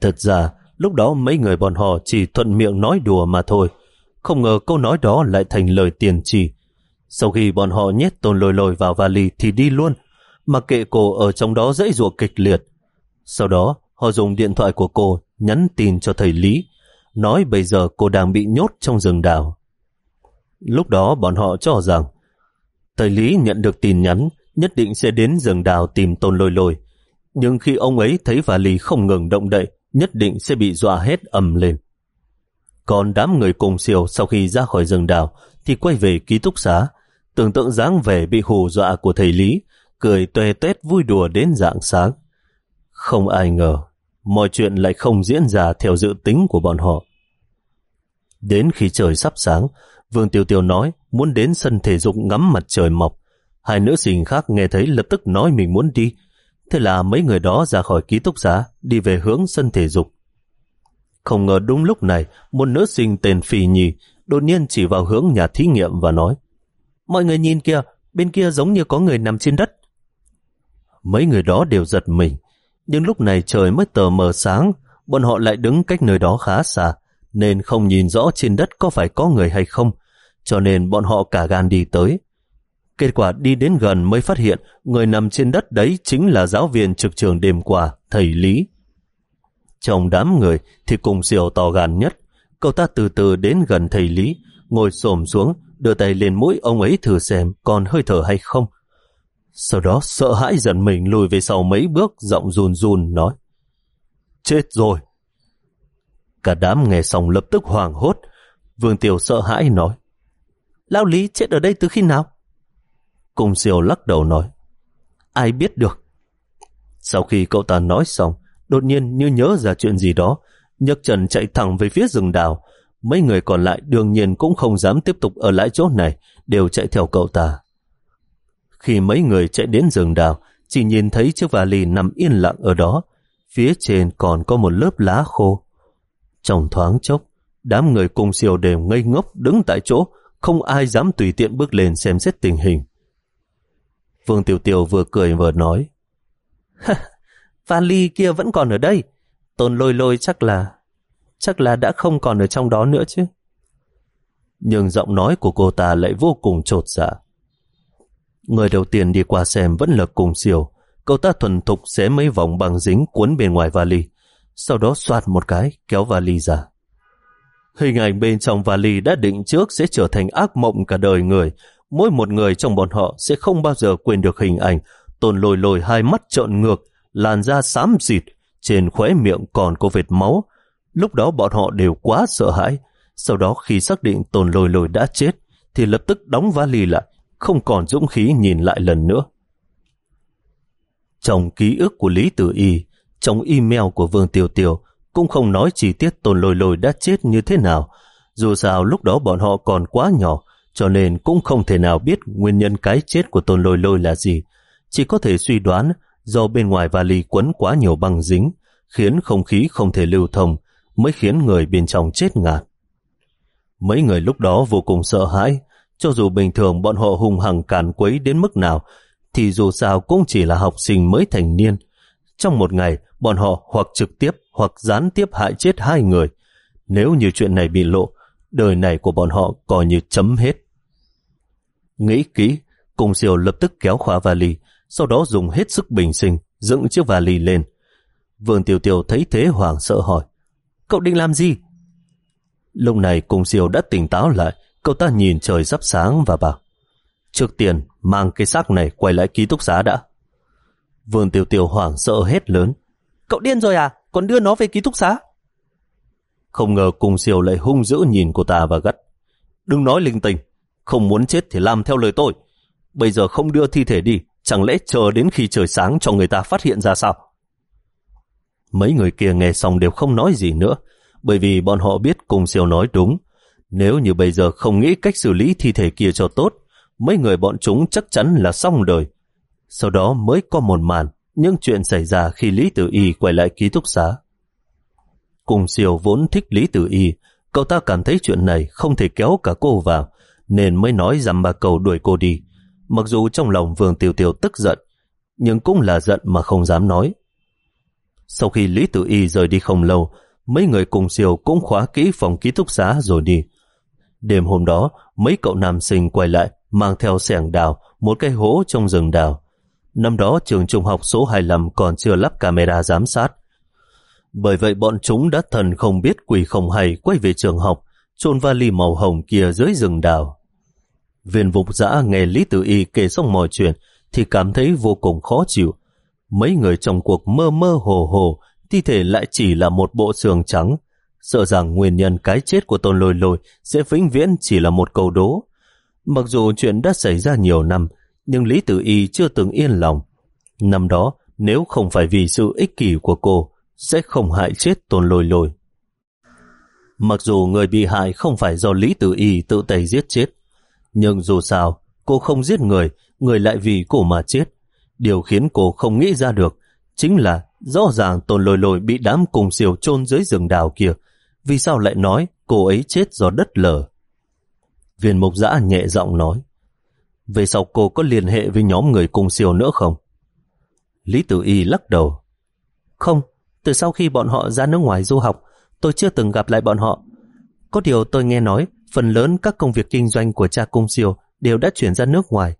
Thật ra, lúc đó mấy người bọn họ chỉ thuận miệng nói đùa mà thôi. Không ngờ câu nói đó lại thành lời tiền trì. Sau khi bọn họ nhét tôn lôi lôi vào vali thì đi luôn, mà kệ cô ở trong đó dãy ruột kịch liệt. Sau đó, họ dùng điện thoại của cô nhắn tin cho thầy Lý, nói bây giờ cô đang bị nhốt trong rừng đào. Lúc đó bọn họ cho rằng thầy Lý nhận được tin nhắn nhất định sẽ đến rừng đào tìm tôn lôi lôi. Nhưng khi ông ấy thấy vali không ngừng động đậy, nhất định sẽ bị dọa hết ầm lên. Còn đám người cùng siêu sau khi ra khỏi rừng đào thì quay về ký túc xá, tưởng tượng dáng vẻ bị hù dọa của thầy Lý, cười tuê tết vui đùa đến dạng sáng. Không ai ngờ, mọi chuyện lại không diễn ra theo dự tính của bọn họ. Đến khi trời sắp sáng, Vương Tiêu Tiêu nói muốn đến sân thể dục ngắm mặt trời mọc. Hai nữ sinh khác nghe thấy lập tức nói mình muốn đi. Thế là mấy người đó ra khỏi ký túc xá, đi về hướng sân thể dục. Không ngờ đúng lúc này, một nữ sinh tên Phi Nhi đột nhiên chỉ vào hướng nhà thí nghiệm và nói Mọi người nhìn kia, bên kia giống như có người nằm trên đất. Mấy người đó đều giật mình, nhưng lúc này trời mới tờ mờ sáng, bọn họ lại đứng cách nơi đó khá xa, nên không nhìn rõ trên đất có phải có người hay không, cho nên bọn họ cả gan đi tới. Kết quả đi đến gần mới phát hiện người nằm trên đất đấy chính là giáo viên trực trường đêm qua, thầy Lý. Trong đám người thì cùng diều to gan nhất, cậu ta từ từ đến gần thầy Lý, ngồi xổm xuống, đưa tay lên mũi ông ấy thử xem còn hơi thở hay không. Sau đó sợ hãi dần mình lùi về sau mấy bước, giọng run run nói. Chết rồi! Cả đám nghe xong lập tức hoảng hốt. Vương Tiểu sợ hãi nói. Lao Lý chết ở đây từ khi nào? cùng siêu lắc đầu nói. Ai biết được? Sau khi cậu ta nói xong, đột nhiên như nhớ ra chuyện gì đó, nhấc chân chạy thẳng về phía rừng đào. Mấy người còn lại đương nhiên cũng không dám tiếp tục ở lại chỗ này, đều chạy theo cậu ta. Khi mấy người chạy đến rừng đào, chỉ nhìn thấy chiếc vali nằm yên lặng ở đó. Phía trên còn có một lớp lá khô. Trong thoáng chốc, đám người cùng siêu đều ngây ngốc đứng tại chỗ, không ai dám tùy tiện bước lên xem xét tình hình. Vương Tiểu Tiểu vừa cười vừa nói, vali kia vẫn còn ở đây, tôn lôi lôi chắc là chắc là đã không còn ở trong đó nữa chứ. Nhưng giọng nói của cô ta lại vô cùng trột dạ. Người đầu tiên đi qua xem vẫn là cùng siêu. Cậu ta thuần thục xé mấy vòng bằng dính cuốn bên ngoài vali. Sau đó soạt một cái, kéo vali ra. Hình ảnh bên trong vali đã định trước sẽ trở thành ác mộng cả đời người. Mỗi một người trong bọn họ sẽ không bao giờ quên được hình ảnh tồn lồi lồi hai mắt trợn ngược, làn da xám xịt, trên khóe miệng còn có vệt máu. Lúc đó bọn họ đều quá sợ hãi. Sau đó khi xác định tồn lồi lồi đã chết, thì lập tức đóng vali lại, không còn dũng khí nhìn lại lần nữa. Trong ký ức của Lý Tử Y, trong email của Vương Tiêu Tiêu cũng không nói chi tiết Tôn Lôi Lôi đã chết như thế nào. Dù sao lúc đó bọn họ còn quá nhỏ, cho nên cũng không thể nào biết nguyên nhân cái chết của Tôn Lôi Lôi là gì. Chỉ có thể suy đoán do bên ngoài vali quấn quá nhiều băng dính, khiến không khí không thể lưu thông, mới khiến người bên trong chết ngạt. Mấy người lúc đó vô cùng sợ hãi, cho dù bình thường bọn họ hung hăng càn quấy đến mức nào, thì dù sao cũng chỉ là học sinh mới thành niên. Trong một ngày, bọn họ hoặc trực tiếp hoặc gián tiếp hại chết hai người. Nếu như chuyện này bị lộ, đời này của bọn họ coi như chấm hết. Nghĩ kỹ, cùng siêu lập tức kéo khóa vali, sau đó dùng hết sức bình sinh, dựng chiếc vali lên. Vương Tiểu Tiểu thấy thế hoảng sợ hỏi, cậu định làm gì? Lúc này cùng siêu đã tỉnh táo lại, cậu ta nhìn trời sắp sáng và bảo, trước tiên mang cái xác này quay lại ký túc xá đã. Vương tiêu tiêu hoảng sợ hết lớn. Cậu điên rồi à? Còn đưa nó về ký túc xá? Không ngờ cùng siêu lại hung dữ nhìn cô ta và gắt. Đừng nói linh tinh. Không muốn chết thì làm theo lời tôi. Bây giờ không đưa thi thể đi, chẳng lẽ chờ đến khi trời sáng cho người ta phát hiện ra sao? Mấy người kia nghe xong đều không nói gì nữa, bởi vì bọn họ biết cùng siêu nói đúng. Nếu như bây giờ không nghĩ cách xử lý thi thể kia cho tốt, mấy người bọn chúng chắc chắn là xong đời. Sau đó mới có một màn, những chuyện xảy ra khi Lý Tử Y quay lại ký túc xá. Cùng siêu vốn thích Lý Tử Y, cậu ta cảm thấy chuyện này không thể kéo cả cô vào, nên mới nói dằm bà cầu đuổi cô đi. Mặc dù trong lòng Vương Tiểu Tiểu tức giận, nhưng cũng là giận mà không dám nói. Sau khi Lý Tử Y rời đi không lâu, mấy người cùng siêu cũng khóa kỹ phòng ký túc xá rồi đi. Đêm hôm đó, mấy cậu nam sinh quay lại, mang theo sẻng đào, một cái hố trong rừng đào. Năm đó trường trung học số 25 còn chưa lắp camera giám sát. Bởi vậy bọn chúng đã thần không biết quỷ không hay quay về trường học, chôn vali màu hồng kia dưới rừng đào. Viên vục giã nghe Lý Tử Y kể xong mọi chuyện thì cảm thấy vô cùng khó chịu. Mấy người trong cuộc mơ mơ hồ hồ, thi thể lại chỉ là một bộ xương trắng. Sợ rằng nguyên nhân cái chết của tôn lôi lôi sẽ vĩnh viễn chỉ là một câu đố. Mặc dù chuyện đã xảy ra nhiều năm, nhưng Lý Tử Y chưa từng yên lòng. Năm đó, nếu không phải vì sự ích kỷ của cô, sẽ không hại chết tôn lôi lôi. Mặc dù người bị hại không phải do Lý Tử Y tự tay giết chết, nhưng dù sao, cô không giết người, người lại vì cô mà chết. Điều khiến cô không nghĩ ra được chính là rõ ràng tôn lôi lôi bị đám cùng siêu chôn dưới rừng đào kia. Vì sao lại nói cô ấy chết do đất lở? Viên mục giã nhẹ giọng nói Về sau cô có liên hệ với nhóm người cùng siêu nữa không? Lý Tử Y lắc đầu Không, từ sau khi bọn họ ra nước ngoài du học tôi chưa từng gặp lại bọn họ. Có điều tôi nghe nói phần lớn các công việc kinh doanh của cha cung siêu đều đã chuyển ra nước ngoài.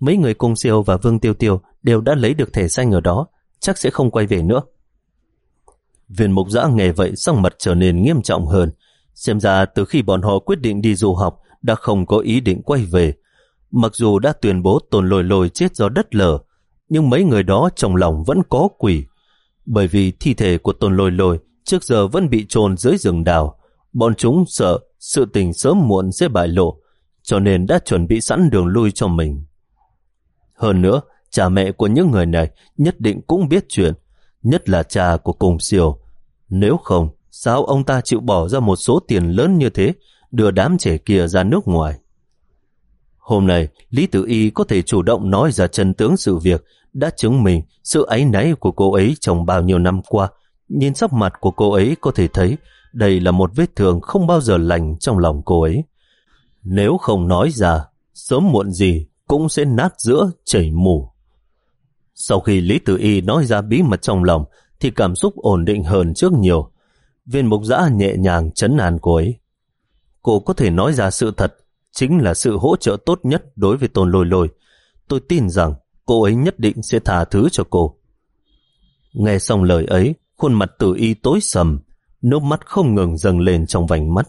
Mấy người cung siêu và Vương Tiêu Tiêu đều đã lấy được thẻ xanh ở đó, chắc sẽ không quay về nữa. Viên mục giã nghe vậy sắc mặt trở nên nghiêm trọng hơn. Xem ra từ khi bọn họ quyết định đi du học đã không có ý định quay về. Mặc dù đã tuyên bố tồn lồi lồi chết do đất lở, nhưng mấy người đó trong lòng vẫn có quỷ. Bởi vì thi thể của tồn lồi lồi trước giờ vẫn bị trồn dưới rừng đào. Bọn chúng sợ sự tình sớm muộn sẽ bại lộ, cho nên đã chuẩn bị sẵn đường lui cho mình. Hơn nữa, cha mẹ của những người này nhất định cũng biết chuyện, nhất là cha của cùng siêu. Nếu không, sao ông ta chịu bỏ ra một số tiền lớn như thế đưa đám trẻ kia ra nước ngoài? Hôm nay, Lý Tử Y có thể chủ động nói ra chân tướng sự việc đã chứng minh sự áy náy của cô ấy trong bao nhiêu năm qua. Nhìn sắc mặt của cô ấy có thể thấy đây là một vết thương không bao giờ lành trong lòng cô ấy. Nếu không nói ra, sớm muộn gì cũng sẽ nát giữa chảy mù. Sau khi Lý Tử Y nói ra bí mật trong lòng, thì cảm xúc ổn định hơn trước nhiều. Viên mục giã nhẹ nhàng chấn an cô ấy. Cô có thể nói ra sự thật, chính là sự hỗ trợ tốt nhất đối với tôn lôi lôi. Tôi tin rằng cô ấy nhất định sẽ tha thứ cho cô. Nghe xong lời ấy, khuôn mặt tử y tối sầm, nước mắt không ngừng dâng lên trong vành mắt.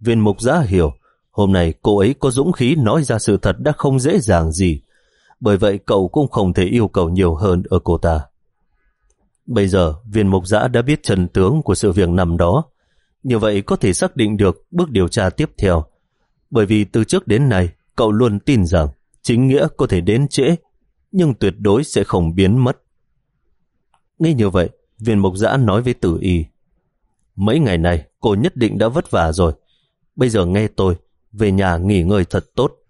Viên mục giã hiểu, hôm nay cô ấy có dũng khí nói ra sự thật đã không dễ dàng gì, bởi vậy cậu cũng không thể yêu cầu nhiều hơn ở cô ta. Bây giờ, viên mục giã đã biết trần tướng của sự việc nằm đó, như vậy có thể xác định được bước điều tra tiếp theo. Bởi vì từ trước đến nay, cậu luôn tin rằng chính nghĩa có thể đến trễ, nhưng tuyệt đối sẽ không biến mất. Nghĩ như vậy, viên mục giã nói với tử y, Mấy ngày này cô nhất định đã vất vả rồi. Bây giờ nghe tôi, về nhà nghỉ ngơi thật tốt.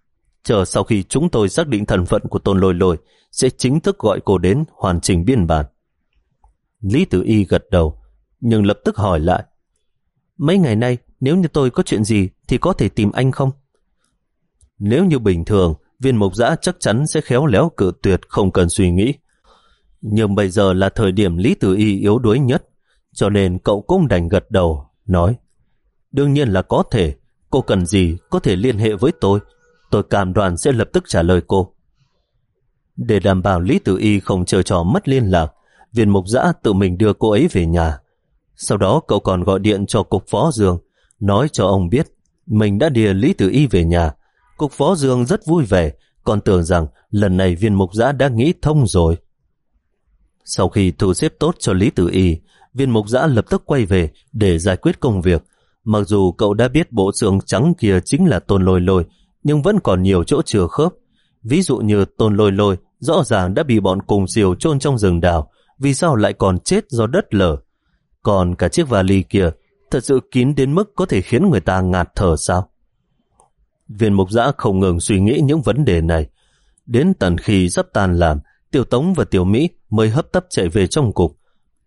Chờ sau khi chúng tôi xác định thần phận của tôn lôi lôi, sẽ chính thức gọi cô đến hoàn chỉnh biên bản. Lý Tử Y gật đầu, nhưng lập tức hỏi lại. Mấy ngày nay, nếu như tôi có chuyện gì thì có thể tìm anh không? Nếu như bình thường, viên mộc giã chắc chắn sẽ khéo léo cự tuyệt không cần suy nghĩ. Nhưng bây giờ là thời điểm Lý Tử Y yếu đuối nhất cho nên cậu cũng đành gật đầu, nói Đương nhiên là có thể, cô cần gì có thể liên hệ với tôi, tôi cảm đoàn sẽ lập tức trả lời cô. Để đảm bảo Lý Tử Y không chờ trò mất liên lạc, viên mục giã tự mình đưa cô ấy về nhà. Sau đó cậu còn gọi điện cho cục phó Dương, nói cho ông biết mình đã đưa Lý Tử Y về nhà. Cục phó Dương rất vui vẻ, còn tưởng rằng lần này viên mục giã đã nghĩ thông rồi. Sau khi thu xếp tốt cho Lý Tử Y, viên mục giã lập tức quay về để giải quyết công việc. Mặc dù cậu đã biết bộ xương trắng kia chính là tôn lôi lôi, nhưng vẫn còn nhiều chỗ chưa khớp. Ví dụ như tôn lôi lôi rõ ràng đã bị bọn cùng diều chôn trong rừng đào, vì sao lại còn chết do đất lở. Còn cả chiếc vali kia thật sự kín đến mức có thể khiến người ta ngạt thở sao? Viên mục giã không ngừng suy nghĩ những vấn đề này. Đến tận khi sắp tan làm, Tiểu Tống và Tiểu Mỹ mới hấp tấp chạy về trong cục.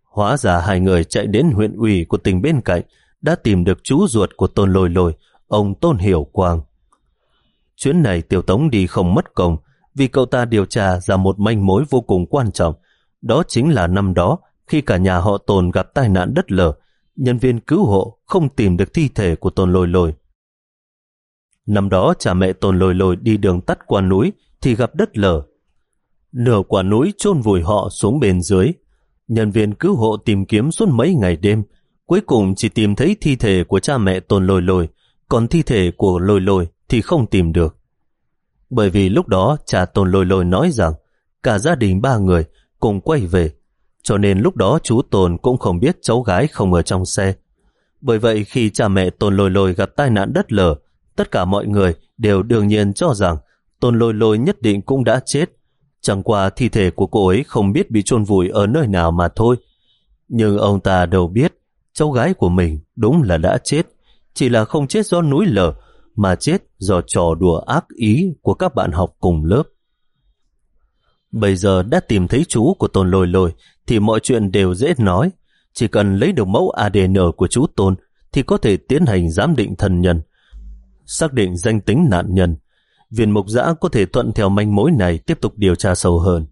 Hóa ra hai người chạy đến huyện ủy của tỉnh bên cạnh đã tìm được chú ruột của Tôn Lôi Lôi, ông Tôn Hiểu Quang. Chuyến này Tiểu Tống đi không mất công vì cậu ta điều tra ra một manh mối vô cùng quan trọng. Đó chính là năm đó khi cả nhà họ tồn gặp tai nạn đất lở, nhân viên cứu hộ không tìm được thi thể của tồn Lôi Lôi. Năm đó cha mẹ tồn Lôi Lôi đi đường tắt qua núi thì gặp đất lở. Nửa quả núi chôn vùi họ xuống bên dưới, Nhân viên cứu hộ tìm kiếm suốt mấy ngày đêm, cuối cùng chỉ tìm thấy thi thể của cha mẹ tồn Lôi Lôi, còn thi thể của Lôi Lôi thì không tìm được. Bởi vì lúc đó cha Tôn Lôi Lôi nói rằng cả gia đình ba người cùng quay về, cho nên lúc đó chú Tôn cũng không biết cháu gái không ở trong xe. Bởi vậy khi cha mẹ Tôn Lôi Lôi gặp tai nạn đất lở, tất cả mọi người đều đương nhiên cho rằng Tôn Lôi Lôi nhất định cũng đã chết, Chẳng qua thi thể của cô ấy không biết bị chôn vùi ở nơi nào mà thôi. Nhưng ông ta đâu biết cháu gái của mình đúng là đã chết. Chỉ là không chết do núi lở, mà chết do trò đùa ác ý của các bạn học cùng lớp. Bây giờ đã tìm thấy chú của Tôn Lôi Lôi thì mọi chuyện đều dễ nói. Chỉ cần lấy được mẫu ADN của chú Tôn thì có thể tiến hành giám định thân nhân, xác định danh tính nạn nhân. Viên mục giã có thể thuận theo manh mối này tiếp tục điều tra sâu hơn.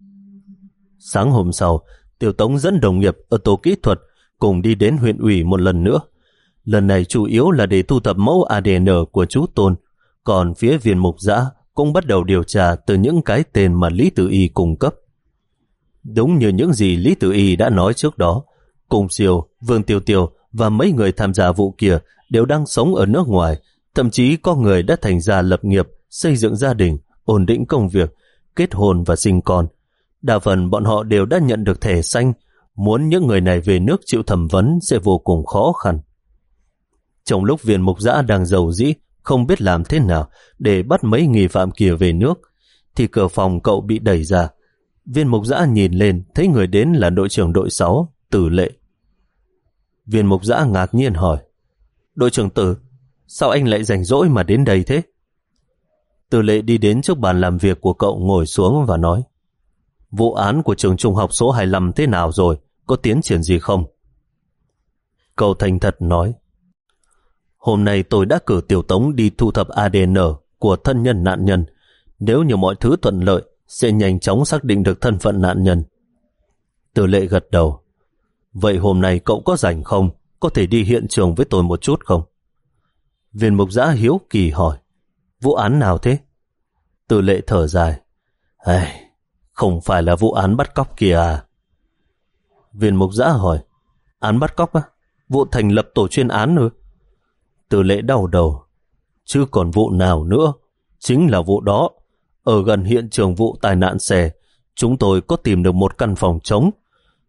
Sáng hôm sau, Tiểu Tống dẫn đồng nghiệp ở tổ kỹ thuật cùng đi đến huyện ủy một lần nữa. Lần này chủ yếu là để thu thập mẫu ADN của chú Tôn, còn phía viên mục giã cũng bắt đầu điều tra từ những cái tên mà Lý Tử Y cung cấp. Đúng như những gì Lý Tử Y đã nói trước đó, Cùng Siêu, Vương Tiêu Tiêu và mấy người tham gia vụ kia đều đang sống ở nước ngoài, thậm chí có người đã thành gia lập nghiệp, xây dựng gia đình, ổn định công việc, kết hôn và sinh con. Đa phần bọn họ đều đã nhận được thẻ xanh, muốn những người này về nước chịu thẩm vấn sẽ vô cùng khó khăn. Trong lúc viên mục giã đang giàu dĩ, không biết làm thế nào để bắt mấy nghi phạm kia về nước, thì cửa phòng cậu bị đẩy ra. Viên mục giã nhìn lên, thấy người đến là đội trưởng đội 6, Tử Lệ. Viên mục giã ngạc nhiên hỏi, Đội trưởng Tử, sao anh lại rảnh rỗi mà đến đây thế? Tử Lệ đi đến trước bàn làm việc của cậu ngồi xuống và nói, Vụ án của trường trung học số 25 thế nào rồi? Có tiến triển gì không? Cậu thành thật nói, Hôm nay tôi đã cử tiểu tống đi thu thập ADN của thân nhân nạn nhân. Nếu như mọi thứ thuận lợi, sẽ nhanh chóng xác định được thân phận nạn nhân. Từ lệ gật đầu. Vậy hôm nay cậu có rảnh không? Có thể đi hiện trường với tôi một chút không? Viên mục giã hiếu kỳ hỏi. Vụ án nào thế? Từ lệ thở dài. Ai, không phải là vụ án bắt cóc kìa à? Viên mục giã hỏi. Án bắt cóc á? Vụ thành lập tổ chuyên án nữa. Từ lễ đau đầu. Chứ còn vụ nào nữa? Chính là vụ đó. Ở gần hiện trường vụ tai nạn xe, chúng tôi có tìm được một căn phòng trống.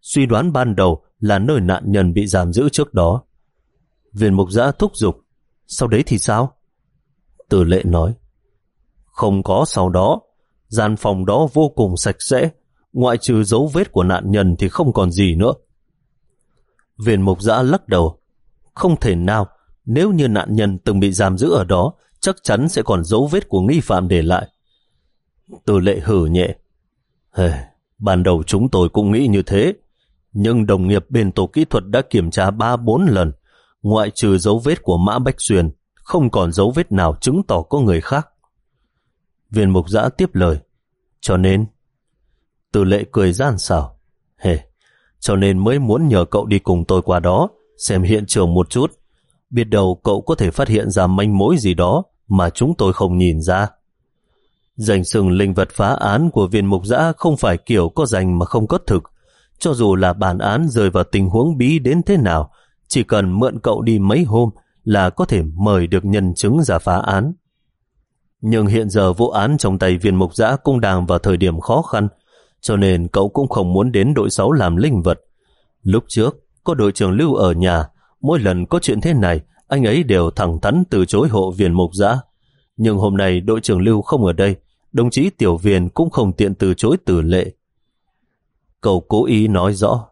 Suy đoán ban đầu là nơi nạn nhân bị giam giữ trước đó. Viên mục giã thúc giục. Sau đấy thì sao? Từ lệ nói. Không có sau đó. Gian phòng đó vô cùng sạch sẽ. Ngoại trừ dấu vết của nạn nhân thì không còn gì nữa. Viên mục giã lắc đầu. Không thể nào nếu như nạn nhân từng bị giam giữ ở đó, chắc chắn sẽ còn dấu vết của nghi phạm để lại. Từ lệ hử nhẹ. Hey, ban đầu chúng tôi cũng nghĩ như thế, nhưng đồng nghiệp bên tổ kỹ thuật đã kiểm tra 3-4 lần, ngoại trừ dấu vết của Mã Bách Xuyên, không còn dấu vết nào chứng tỏ có người khác. Viên mục giã tiếp lời, cho nên... Từ lệ cười gian xảo. Hề, cho nên mới muốn nhờ cậu đi cùng tôi qua đó, xem hiện trường một chút, biết đâu cậu có thể phát hiện ra manh mối gì đó mà chúng tôi không nhìn ra. Danh sừng linh vật phá án của viên mục giã không phải kiểu có danh mà không có thực. Cho dù là bản án rơi vào tình huống bí đến thế nào, chỉ cần mượn cậu đi mấy hôm là có thể mời được nhân chứng ra phá án. Nhưng hiện giờ vụ án trong tay viên mục giã cũng đang vào thời điểm khó khăn, cho nên cậu cũng không muốn đến đội 6 làm linh vật. Lúc trước, có đội trưởng lưu ở nhà, Mỗi lần có chuyện thế này, anh ấy đều thẳng thắn từ chối hộ viên mục giã. Nhưng hôm nay đội trưởng Lưu không ở đây, đồng chí tiểu viên cũng không tiện từ chối tử lệ. Cậu cố ý nói rõ.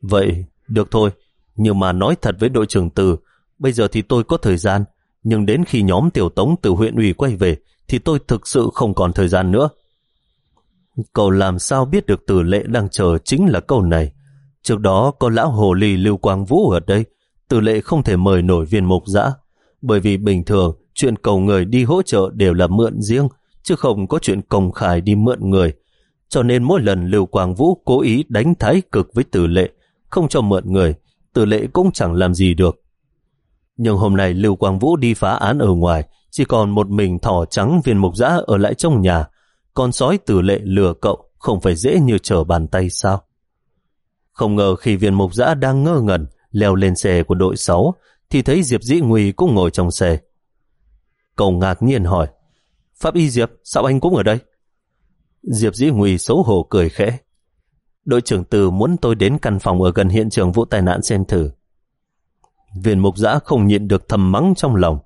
Vậy, được thôi, nhưng mà nói thật với đội trưởng Từ, bây giờ thì tôi có thời gian, nhưng đến khi nhóm tiểu tống từ huyện ủy quay về, thì tôi thực sự không còn thời gian nữa. Cậu làm sao biết được tử lệ đang chờ chính là câu này. Trước đó có lão hồ ly Lưu Quang Vũ ở đây, tử lệ không thể mời nổi viên mục dã, bởi vì bình thường chuyện cầu người đi hỗ trợ đều là mượn riêng, chứ không có chuyện công khai đi mượn người. Cho nên mỗi lần Lưu Quang Vũ cố ý đánh thái cực với tử lệ, không cho mượn người, tử lệ cũng chẳng làm gì được. Nhưng hôm nay Lưu Quang Vũ đi phá án ở ngoài, chỉ còn một mình thỏ trắng viên mục giã ở lại trong nhà, con sói tử lệ lừa cậu không phải dễ như trở bàn tay sao? Không ngờ khi viên mục giã đang ngơ ngẩn, leo lên xe của đội 6 thì thấy Diệp Dĩ Nguy cũng ngồi trong xe. Cậu ngạc nhiên hỏi, Pháp Y Diệp, sao anh cũng ở đây? Diệp Dĩ Nguy xấu hổ cười khẽ. Đội trưởng Từ muốn tôi đến căn phòng ở gần hiện trường vụ tai nạn xem thử. Viên mục giã không nhịn được thầm mắng trong lòng.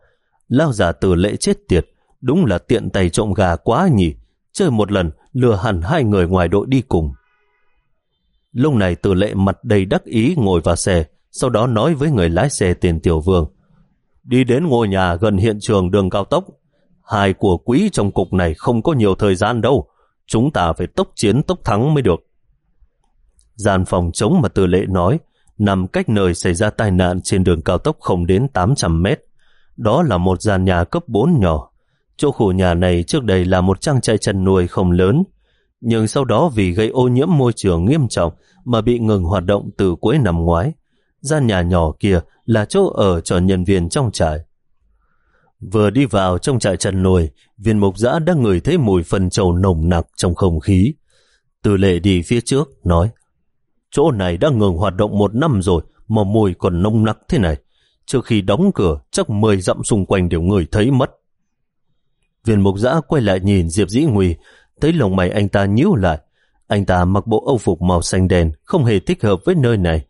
Lao giả từ lệ chết tiệt, đúng là tiện tay trộm gà quá nhỉ. Chơi một lần, lừa hẳn hai người ngoài đội đi cùng. Lúc này từ lệ mặt đầy đắc ý ngồi vào xe, sau đó nói với người lái xe tiền tiểu vương. Đi đến ngôi nhà gần hiện trường đường cao tốc. Hai của quý trong cục này không có nhiều thời gian đâu. chúng ta phải tốc chiến tốc thắng mới được. Gian phòng chống mà tư lệ nói nằm cách nơi xảy ra tai nạn trên đường cao tốc không đến 800 mét. Đó là một gian nhà cấp 4 nhỏ. Chỗ khu nhà này trước đây là một trang trại chăn nuôi không lớn, nhưng sau đó vì gây ô nhiễm môi trường nghiêm trọng mà bị ngừng hoạt động từ cuối năm ngoái. Gian nhà nhỏ kia là chỗ ở cho nhân viên trong trại. Vừa đi vào trong trại chăn nuôi, viên mục giã đã ngửi thấy mùi phân trầu nồng nặc trong không khí. Từ lệ đi phía trước, nói Chỗ này đã ngừng hoạt động một năm rồi mà mùi còn nồng nặc thế này. Trước khi đóng cửa, chắc mười dặm xung quanh đều người thấy mất. Viên mục giã quay lại nhìn Diệp Dĩ Nguy, thấy lồng mày anh ta nhíu lại. Anh ta mặc bộ âu phục màu xanh đen, không hề thích hợp với nơi này.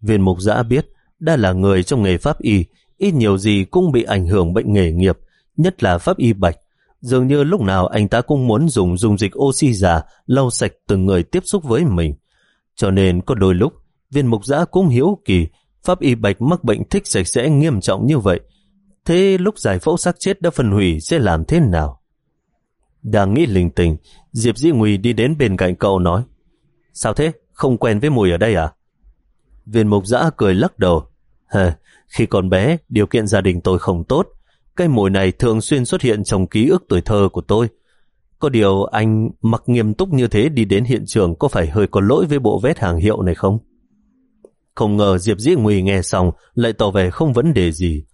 Viên mục giã biết, đã là người trong nghề pháp y, ít nhiều gì cũng bị ảnh hưởng bệnh nghề nghiệp, nhất là pháp y bạch. Dường như lúc nào anh ta cũng muốn dùng dung dịch oxy giả lau sạch từng người tiếp xúc với mình. Cho nên có đôi lúc, viên mục giã cũng hiếu kỳ, pháp y bạch mắc bệnh thích sạch sẽ nghiêm trọng như vậy. Thế lúc giải phẫu xác chết đã phân hủy sẽ làm thế nào? Đang nghĩ linh tình, Diệp Dĩ Nguy đi đến bên cạnh cậu nói Sao thế? Không quen với mùi ở đây à? Viên mục giã cười lắc đầu Hờ, khi còn bé, điều kiện gia đình tôi không tốt. Cái mùi này thường xuyên xuất hiện trong ký ức tuổi thơ của tôi. Có điều anh mặc nghiêm túc như thế đi đến hiện trường có phải hơi có lỗi với bộ vét hàng hiệu này không? Không ngờ Diệp Dĩ Nguy nghe xong lại tỏ vẻ không vấn đề gì.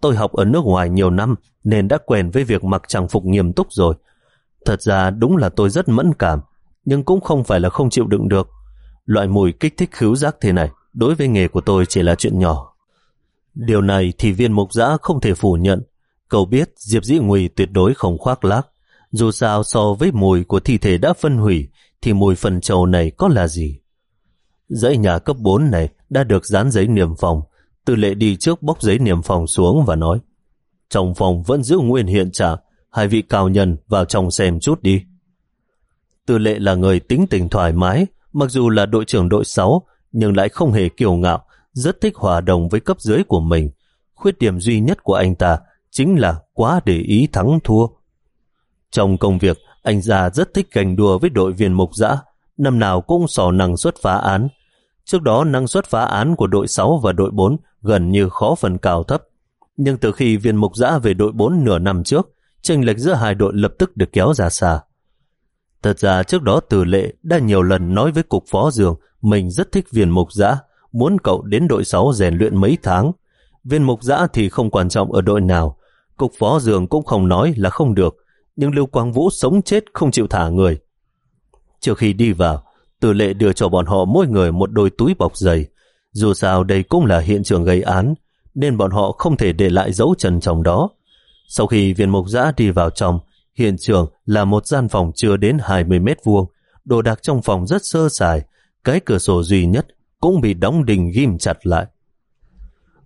Tôi học ở nước ngoài nhiều năm nên đã quen với việc mặc trang phục nghiêm túc rồi. Thật ra đúng là tôi rất mẫn cảm, nhưng cũng không phải là không chịu đựng được. Loại mùi kích thích khứu giác thế này đối với nghề của tôi chỉ là chuyện nhỏ. Điều này thì viên mục giã không thể phủ nhận. Cậu biết Diệp Dĩ Nguy tuyệt đối không khoác lác. Dù sao so với mùi của thi thể đã phân hủy thì mùi phần trầu này có là gì? Dãy nhà cấp 4 này đã được dán giấy niềm phòng. Tư lệ đi trước bóc giấy niềm phòng xuống và nói Trong phòng vẫn giữ nguyên hiện trạng hai vị cao nhân vào trong xem chút đi. Tư lệ là người tính tình thoải mái, mặc dù là đội trưởng đội 6, nhưng lại không hề kiêu ngạo, rất thích hòa đồng với cấp dưới của mình. Khuyết điểm duy nhất của anh ta chính là quá để ý thắng thua. Trong công việc, anh già rất thích gành đùa với đội viên mục dã, năm nào cũng sò năng suất phá án. Trước đó năng suất phá án của đội 6 và đội 4 gần như khó phần cao thấp. Nhưng từ khi viên mục dã về đội 4 nửa năm trước, chênh lệch giữa hai đội lập tức được kéo ra xa. Thật ra trước đó Từ Lệ đã nhiều lần nói với cục phó dường mình rất thích viên mục giã, muốn cậu đến đội 6 rèn luyện mấy tháng. Viên mục giã thì không quan trọng ở đội nào, cục phó dường cũng không nói là không được, nhưng Lưu Quang Vũ sống chết không chịu thả người. Trước khi đi vào, Từ Lệ đưa cho bọn họ mỗi người một đôi túi bọc giày. Dù sao đây cũng là hiện trường gây án, nên bọn họ không thể để lại dấu chân trong đó. Sau khi viên mục giã đi vào trong, hiện trường là một gian phòng chưa đến 20 mét vuông. Đồ đạc trong phòng rất sơ sài, cái cửa sổ duy nhất cũng bị đóng đình ghim chặt lại.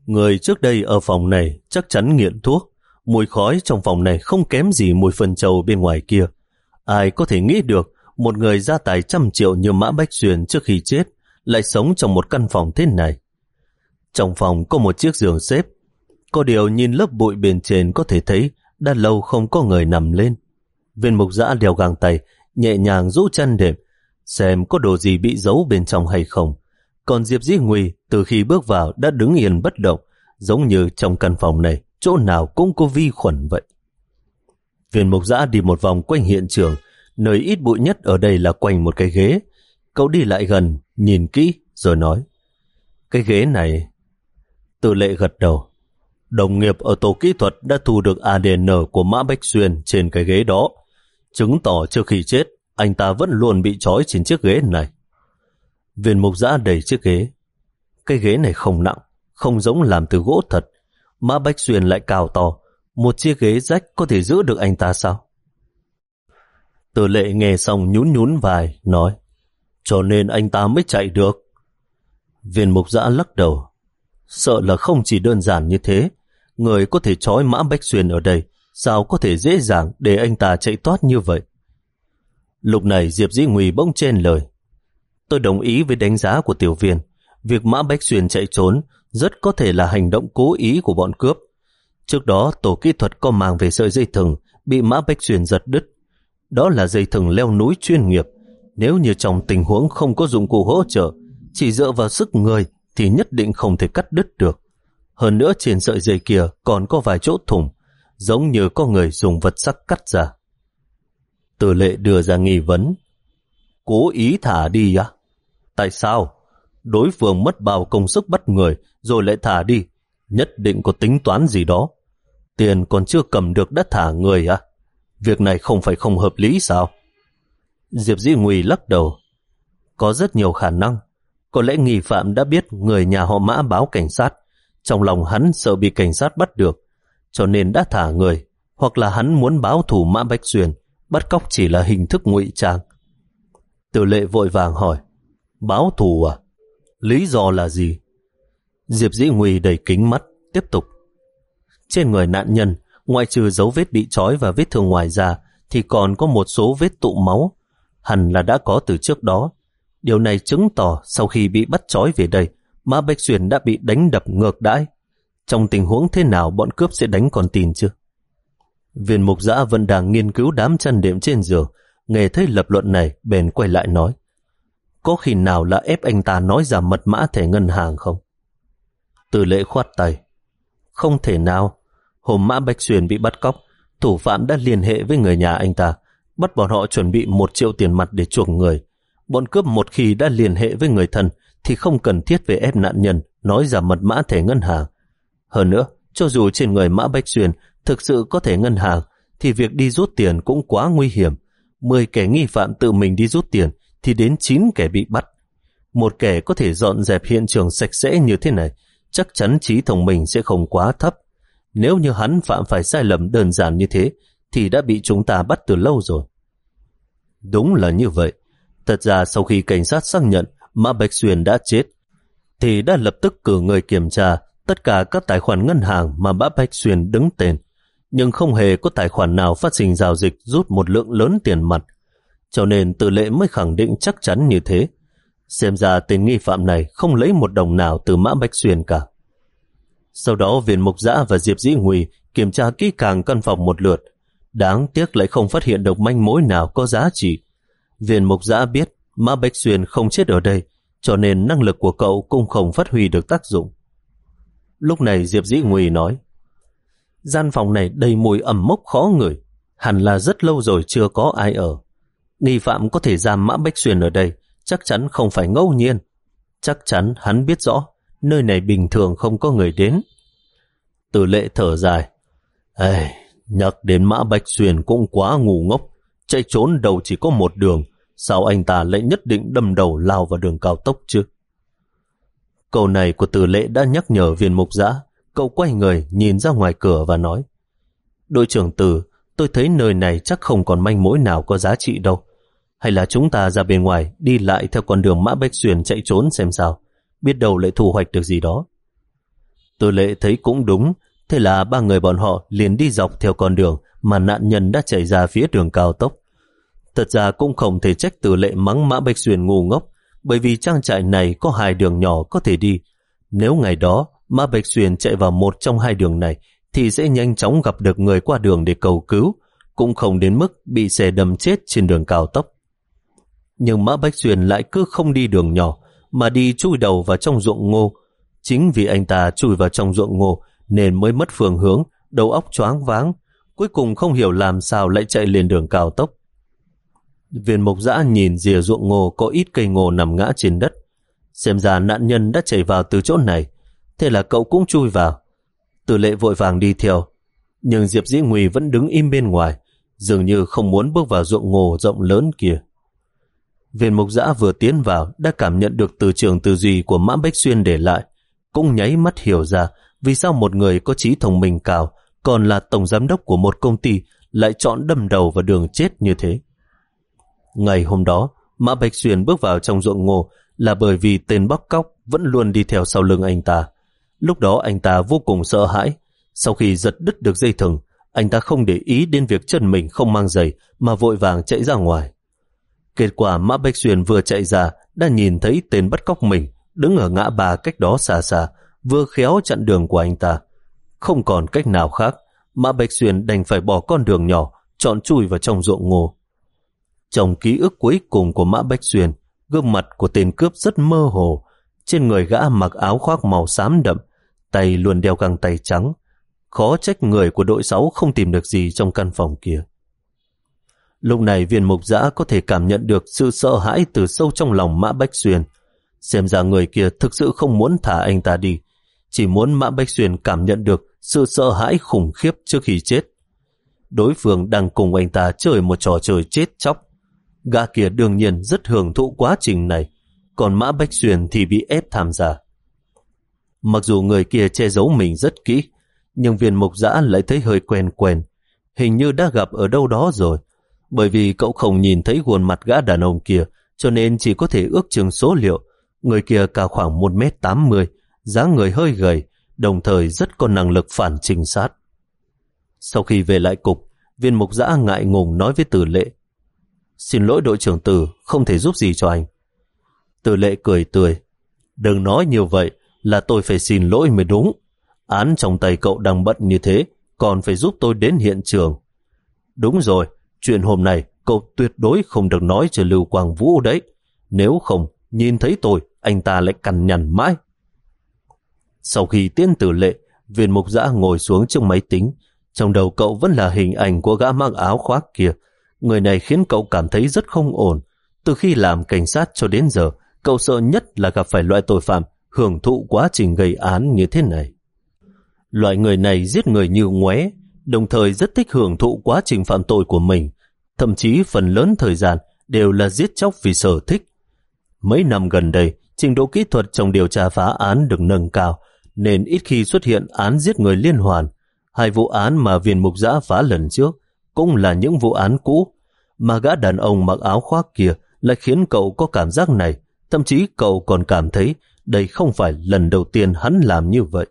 Người trước đây ở phòng này chắc chắn nghiện thuốc. Mùi khói trong phòng này không kém gì mùi phần trầu bên ngoài kia. Ai có thể nghĩ được một người gia tài trăm triệu như Mã Bách Xuyên trước khi chết lại sống trong một căn phòng thế này. Trong phòng có một chiếc giường xếp. Có điều nhìn lớp bụi bên trên có thể thấy đã lâu không có người nằm lên. Viên mục giã đeo găng tay, nhẹ nhàng rũ chân đệm, xem có đồ gì bị giấu bên trong hay không. Còn Diệp Di Nguy từ khi bước vào đã đứng yên bất động, giống như trong căn phòng này, chỗ nào cũng có vi khuẩn vậy. Viên mục giã đi một vòng quanh hiện trường, nơi ít bụi nhất ở đây là quanh một cái ghế. Cậu đi lại gần, nhìn kỹ, rồi nói. Cái ghế này... Từ lệ gật đầu. Đồng nghiệp ở tổ kỹ thuật đã thu được ADN của Mã Bách Xuyên trên cái ghế đó. Chứng tỏ trước khi chết, anh ta vẫn luôn bị trói trên chiếc ghế này. Viên mục giã đầy chiếc ghế. Cái ghế này không nặng, không giống làm từ gỗ thật. Mã Bách Xuyên lại cao to. Một chiếc ghế rách có thể giữ được anh ta sao? Từ lệ nghe xong nhún nhún vài, nói cho nên anh ta mới chạy được. Viên mục giã lắc đầu. Sợ là không chỉ đơn giản như thế. Người có thể trói Mã Bách Xuyên ở đây, sao có thể dễ dàng để anh ta chạy thoát như vậy? Lúc này Diệp Dĩ Nguy bỗng chen lời. Tôi đồng ý với đánh giá của tiểu viên. Việc Mã Bách Xuyên chạy trốn rất có thể là hành động cố ý của bọn cướp. Trước đó, tổ kỹ thuật có mang về sợi dây thừng bị Mã Bách Xuyên giật đứt. Đó là dây thừng leo núi chuyên nghiệp. Nếu như trong tình huống không có dụng cụ hỗ trợ, chỉ dựa vào sức người thì nhất định không thể cắt đứt được. Hơn nữa trên sợi dây kia còn có vài chỗ thủng, giống như có người dùng vật sắc cắt ra. Từ lệ đưa ra nghi vấn. Cố ý thả đi à? Tại sao? Đối phương mất bao công sức bắt người rồi lại thả đi. Nhất định có tính toán gì đó. Tiền còn chưa cầm được đã thả người à? Việc này không phải không hợp lý sao? Diệp di Nguy lắc đầu. Có rất nhiều khả năng. Có lẽ nghi phạm đã biết người nhà họ mã báo cảnh sát. Trong lòng hắn sợ bị cảnh sát bắt được, cho nên đã thả người. Hoặc là hắn muốn báo thủ mã Bách duyên bắt cóc chỉ là hình thức ngụy trang. Tử lệ vội vàng hỏi, báo thù à? Lý do là gì? Diệp Dĩ Nguy đầy kính mắt, tiếp tục. Trên người nạn nhân, ngoại trừ dấu vết bị trói và vết thương ngoài ra, thì còn có một số vết tụ máu. Hẳn là đã có từ trước đó. Điều này chứng tỏ sau khi bị bắt trói về đây, Mã Bạch Xuyên đã bị đánh đập ngược đãi. Trong tình huống thế nào bọn cướp sẽ đánh còn tin chưa? Viên mục giã vẫn đang nghiên cứu đám chân đệm trên giường, nghe thấy lập luận này, bèn quay lại nói. Có khi nào là ép anh ta nói ra mật mã thẻ ngân hàng không? Từ lễ khoát tay. Không thể nào. Hôm Mã Bạch Xuyên bị bắt cóc, thủ phạm đã liên hệ với người nhà anh ta, bắt bọn họ chuẩn bị một triệu tiền mặt để chuộc người. Bọn cướp một khi đã liên hệ với người thân thì không cần thiết về ép nạn nhân nói ra mật mã thẻ ngân hàng. Hơn nữa, cho dù trên người Mã bách Xuyên thực sự có thẻ ngân hàng, thì việc đi rút tiền cũng quá nguy hiểm. Mười kẻ nghi phạm tự mình đi rút tiền, thì đến chín kẻ bị bắt. Một kẻ có thể dọn dẹp hiện trường sạch sẽ như thế này, chắc chắn trí thông minh sẽ không quá thấp. Nếu như hắn phạm phải sai lầm đơn giản như thế, thì đã bị chúng ta bắt từ lâu rồi. Đúng là như vậy. Thật ra sau khi cảnh sát xác nhận Mã Bạch Xuyên đã chết, thì đã lập tức cử người kiểm tra tất cả các tài khoản ngân hàng mà Mã Bạch Xuyên đứng tên nhưng không hề có tài khoản nào phát sinh giao dịch rút một lượng lớn tiền mặt. Cho nên tự lệ mới khẳng định chắc chắn như thế. Xem ra tên nghi phạm này không lấy một đồng nào từ mã Bách Xuyên cả. Sau đó viên mục giã và Diệp Dĩ Nguy kiểm tra kỹ càng căn phòng một lượt. Đáng tiếc lại không phát hiện được manh mối nào có giá trị. Viên mục giã biết Mã Bách Xuyên không chết ở đây, cho nên năng lực của cậu cũng không phát huy được tác dụng. Lúc này Diệp Dĩ Nguy nói, Gian phòng này đầy mùi ẩm mốc khó ngửi, hẳn là rất lâu rồi chưa có ai ở. Nghi phạm có thể giam Mã Bách Xuyên ở đây, chắc chắn không phải ngẫu nhiên. Chắc chắn hắn biết rõ, nơi này bình thường không có người đến. Từ lệ thở dài. Ê, nhắc đến Mã Bách Xuyên cũng quá ngu ngốc, chạy trốn đầu chỉ có một đường, sao anh ta lại nhất định đâm đầu lao vào đường cao tốc chứ? Câu này của tử lệ đã nhắc nhở viên mục giã, Cậu quay người nhìn ra ngoài cửa và nói Đội trưởng Từ, tôi thấy nơi này chắc không còn manh mối nào có giá trị đâu. Hay là chúng ta ra bên ngoài đi lại theo con đường Mã Bách Xuyên chạy trốn xem sao. Biết đâu lại thu hoạch được gì đó. Tử lệ thấy cũng đúng, thế là ba người bọn họ liền đi dọc theo con đường mà nạn nhân đã chạy ra phía đường cao tốc. Thật ra cũng không thể trách từ lệ mắng Mã bạch Xuyên ngu ngốc, bởi vì trang trại này có hai đường nhỏ có thể đi. Nếu ngày đó Mã Bạch Xuyên chạy vào một trong hai đường này thì sẽ nhanh chóng gặp được người qua đường để cầu cứu, cũng không đến mức bị xe đâm chết trên đường cao tốc. Nhưng Mã Bạch Xuyên lại cứ không đi đường nhỏ, mà đi chui đầu vào trong ruộng ngô. Chính vì anh ta chui vào trong ruộng ngô nên mới mất phương hướng, đầu óc choáng váng, cuối cùng không hiểu làm sao lại chạy lên đường cao tốc. Viên mộc dã nhìn rìa ruộng ngô có ít cây ngô nằm ngã trên đất. Xem ra nạn nhân đã chạy vào từ chỗ này, thế là cậu cũng chui vào. Tử lệ vội vàng đi theo, nhưng Diệp Dĩ Nguy vẫn đứng im bên ngoài, dường như không muốn bước vào ruộng ngô rộng lớn kia. Viên mục giã vừa tiến vào đã cảm nhận được từ trường tư duy của Mã Bách Xuyên để lại, cũng nháy mắt hiểu ra vì sao một người có trí thông minh cao còn là tổng giám đốc của một công ty lại chọn đâm đầu vào đường chết như thế. Ngày hôm đó, Mã bạch Xuyên bước vào trong ruộng ngô là bởi vì tên bắt cóc vẫn luôn đi theo sau lưng anh ta. Lúc đó anh ta vô cùng sợ hãi. Sau khi giật đứt được dây thừng, anh ta không để ý đến việc chân mình không mang giày mà vội vàng chạy ra ngoài. Kết quả Mã bạch Xuyên vừa chạy ra đã nhìn thấy tên bắt cóc mình đứng ở ngã ba cách đó xa xa, vừa khéo chặn đường của anh ta. Không còn cách nào khác, Mã bạch Xuyên đành phải bỏ con đường nhỏ, chọn chui vào trong ruộng ngô. Trong ký ức cuối cùng của Mã Bách Xuyên, gương mặt của tên cướp rất mơ hồ. Trên người gã mặc áo khoác màu xám đậm, tay luôn đeo găng tay trắng. Khó trách người của đội 6 không tìm được gì trong căn phòng kia. Lúc này viên mục giã có thể cảm nhận được sự sợ hãi từ sâu trong lòng Mã Bách Xuyên. Xem ra người kia thực sự không muốn thả anh ta đi, chỉ muốn Mã Bách Xuyên cảm nhận được sự sợ hãi khủng khiếp trước khi chết. Đối phương đang cùng anh ta chơi một trò chơi chết chóc. Gã kia đương nhiên rất hưởng thụ quá trình này, còn Mã Bách Xuyên thì bị ép tham gia. Mặc dù người kia che giấu mình rất kỹ, nhưng viên mục giã lại thấy hơi quen quen. Hình như đã gặp ở đâu đó rồi, bởi vì cậu không nhìn thấy khuôn mặt gã đàn ông kia, cho nên chỉ có thể ước chừng số liệu. Người kia cao khoảng 1m80, dáng người hơi gầy, đồng thời rất có năng lực phản trinh sát. Sau khi về lại cục, viên mục giã ngại ngùng nói với tử lệ. Xin lỗi đội trưởng tử, không thể giúp gì cho anh. Tử lệ cười tươi. Đừng nói nhiều vậy, là tôi phải xin lỗi mới đúng. Án trong tay cậu đang bận như thế, còn phải giúp tôi đến hiện trường. Đúng rồi, chuyện hôm nay cậu tuyệt đối không được nói cho Lưu Quang Vũ đấy. Nếu không, nhìn thấy tôi, anh ta lại cằn nhằn mãi. Sau khi tiến tử lệ, viên mục giã ngồi xuống trước máy tính. Trong đầu cậu vẫn là hình ảnh của gã mang áo khoác kia. Người này khiến cậu cảm thấy rất không ổn. Từ khi làm cảnh sát cho đến giờ, cậu sợ nhất là gặp phải loại tội phạm hưởng thụ quá trình gây án như thế này. Loại người này giết người như ngoé, đồng thời rất thích hưởng thụ quá trình phạm tội của mình. Thậm chí phần lớn thời gian đều là giết chóc vì sở thích. Mấy năm gần đây, trình độ kỹ thuật trong điều tra phá án được nâng cao, nên ít khi xuất hiện án giết người liên hoàn. Hai vụ án mà viên mục giã phá lần trước cũng là những vụ án cũ, mà gã đàn ông mặc áo khoác kia lại khiến cậu có cảm giác này, thậm chí cậu còn cảm thấy đây không phải lần đầu tiên hắn làm như vậy.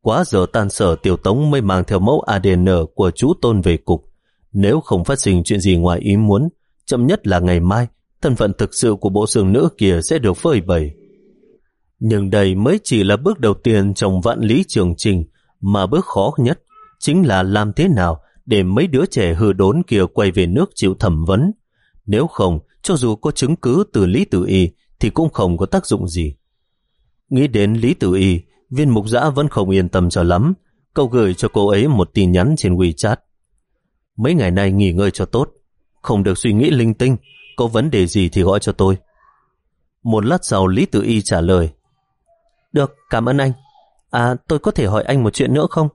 Quá giờ tan sở tiểu tống mới mang theo mẫu ADN của chú Tôn về cục. Nếu không phát sinh chuyện gì ngoài ý muốn, chậm nhất là ngày mai, thân phận thực sự của bộ xương nữ kia sẽ được phơi bày. Nhưng đây mới chỉ là bước đầu tiên trong vạn lý trường trình, mà bước khó nhất chính là làm thế nào để mấy đứa trẻ hư đốn kia quay về nước chịu thẩm vấn. Nếu không, cho dù có chứng cứ từ Lý Tử Y thì cũng không có tác dụng gì. Nghĩ đến Lý Tử Y, viên mục giã vẫn không yên tâm cho lắm. Cậu gửi cho cô ấy một tin nhắn trên WeChat. Mấy ngày nay nghỉ ngơi cho tốt, không được suy nghĩ linh tinh, có vấn đề gì thì gọi cho tôi. Một lát sau Lý Tử Y trả lời. Được, cảm ơn anh. À, tôi có thể hỏi anh một chuyện nữa không?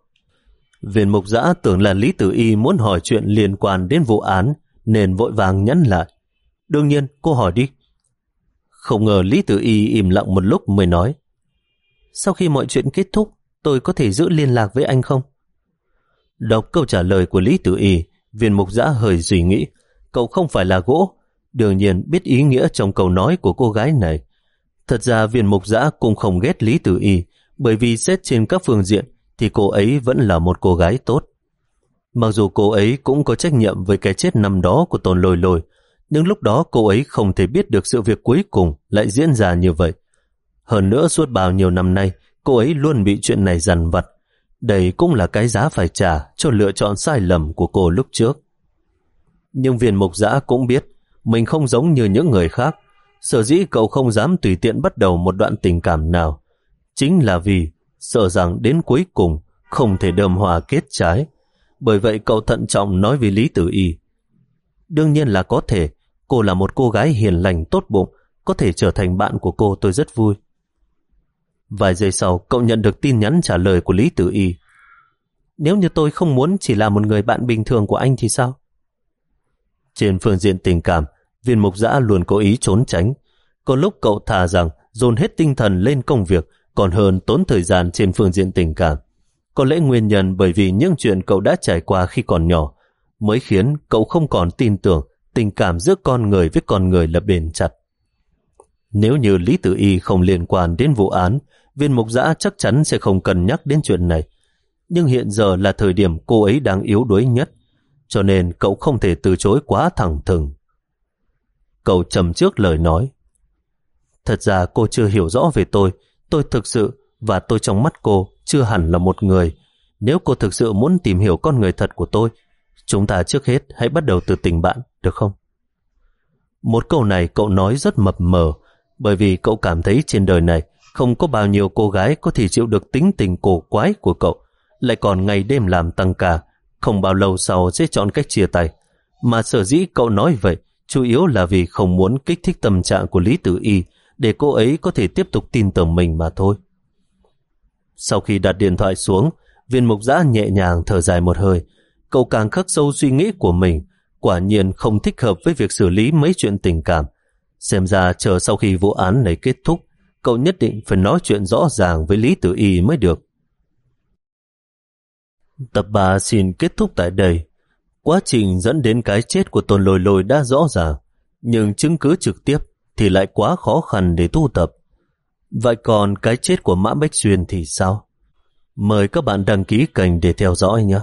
Viên mục giã tưởng là Lý Tử Y muốn hỏi chuyện liên quan đến vụ án, nên vội vàng nhắn lại. Đương nhiên, cô hỏi đi. Không ngờ Lý Tử Y im lặng một lúc mới nói. Sau khi mọi chuyện kết thúc, tôi có thể giữ liên lạc với anh không? Đọc câu trả lời của Lý Tử Y, viên mục giã hơi suy nghĩ. Cậu không phải là gỗ, đương nhiên biết ý nghĩa trong câu nói của cô gái này. Thật ra viên mục giã cũng không ghét Lý Tử Y, bởi vì xét trên các phương diện thì cô ấy vẫn là một cô gái tốt. Mặc dù cô ấy cũng có trách nhiệm với cái chết năm đó của Tôn Lôi Lôi, nhưng lúc đó cô ấy không thể biết được sự việc cuối cùng lại diễn ra như vậy. Hơn nữa suốt bao nhiêu năm nay, cô ấy luôn bị chuyện này dằn vặt. Đây cũng là cái giá phải trả cho lựa chọn sai lầm của cô lúc trước. Nhưng viên mục giã cũng biết mình không giống như những người khác. Sở dĩ cậu không dám tùy tiện bắt đầu một đoạn tình cảm nào. Chính là vì sợ rằng đến cuối cùng không thể đơm hòa kết trái. Bởi vậy cậu thận trọng nói với Lý Tử Y. Đương nhiên là có thể, cô là một cô gái hiền lành tốt bụng, có thể trở thành bạn của cô tôi rất vui. Vài giây sau, cậu nhận được tin nhắn trả lời của Lý Tử Y. Nếu như tôi không muốn chỉ là một người bạn bình thường của anh thì sao? Trên phương diện tình cảm, viên mục giã luôn cố ý trốn tránh. Có lúc cậu thà rằng dồn hết tinh thần lên công việc còn hơn tốn thời gian trên phương diện tình cảm. Có lẽ nguyên nhân bởi vì những chuyện cậu đã trải qua khi còn nhỏ mới khiến cậu không còn tin tưởng tình cảm giữa con người với con người là bền chặt. Nếu như Lý Tử Y không liên quan đến vụ án, viên mục giã chắc chắn sẽ không cần nhắc đến chuyện này. Nhưng hiện giờ là thời điểm cô ấy đang yếu đuối nhất, cho nên cậu không thể từ chối quá thẳng thừng. Cậu trầm trước lời nói. Thật ra cô chưa hiểu rõ về tôi, tôi thực sự và tôi trong mắt cô chưa hẳn là một người. Nếu cô thực sự muốn tìm hiểu con người thật của tôi, chúng ta trước hết hãy bắt đầu từ tình bạn, được không? Một câu này cậu nói rất mập mờ, bởi vì cậu cảm thấy trên đời này không có bao nhiêu cô gái có thể chịu được tính tình cổ quái của cậu, lại còn ngày đêm làm tăng ca, không bao lâu sau sẽ chọn cách chia tay. Mà sở dĩ cậu nói vậy, chủ yếu là vì không muốn kích thích tâm trạng của Lý Tử Y để cô ấy có thể tiếp tục tin tưởng mình mà thôi. Sau khi đặt điện thoại xuống, viên mục giã nhẹ nhàng thở dài một hơi. Cậu càng khắc sâu suy nghĩ của mình, quả nhiên không thích hợp với việc xử lý mấy chuyện tình cảm. Xem ra chờ sau khi vụ án này kết thúc, cậu nhất định phải nói chuyện rõ ràng với Lý Tử Y mới được. Tập 3 xin kết thúc tại đây. Quá trình dẫn đến cái chết của Tôn Lôi Lôi đã rõ ràng, nhưng chứng cứ trực tiếp thì lại quá khó khăn để tu tập. Vậy còn cái chết của Mã Bách Xuyên thì sao? Mời các bạn đăng ký kênh để theo dõi nhé.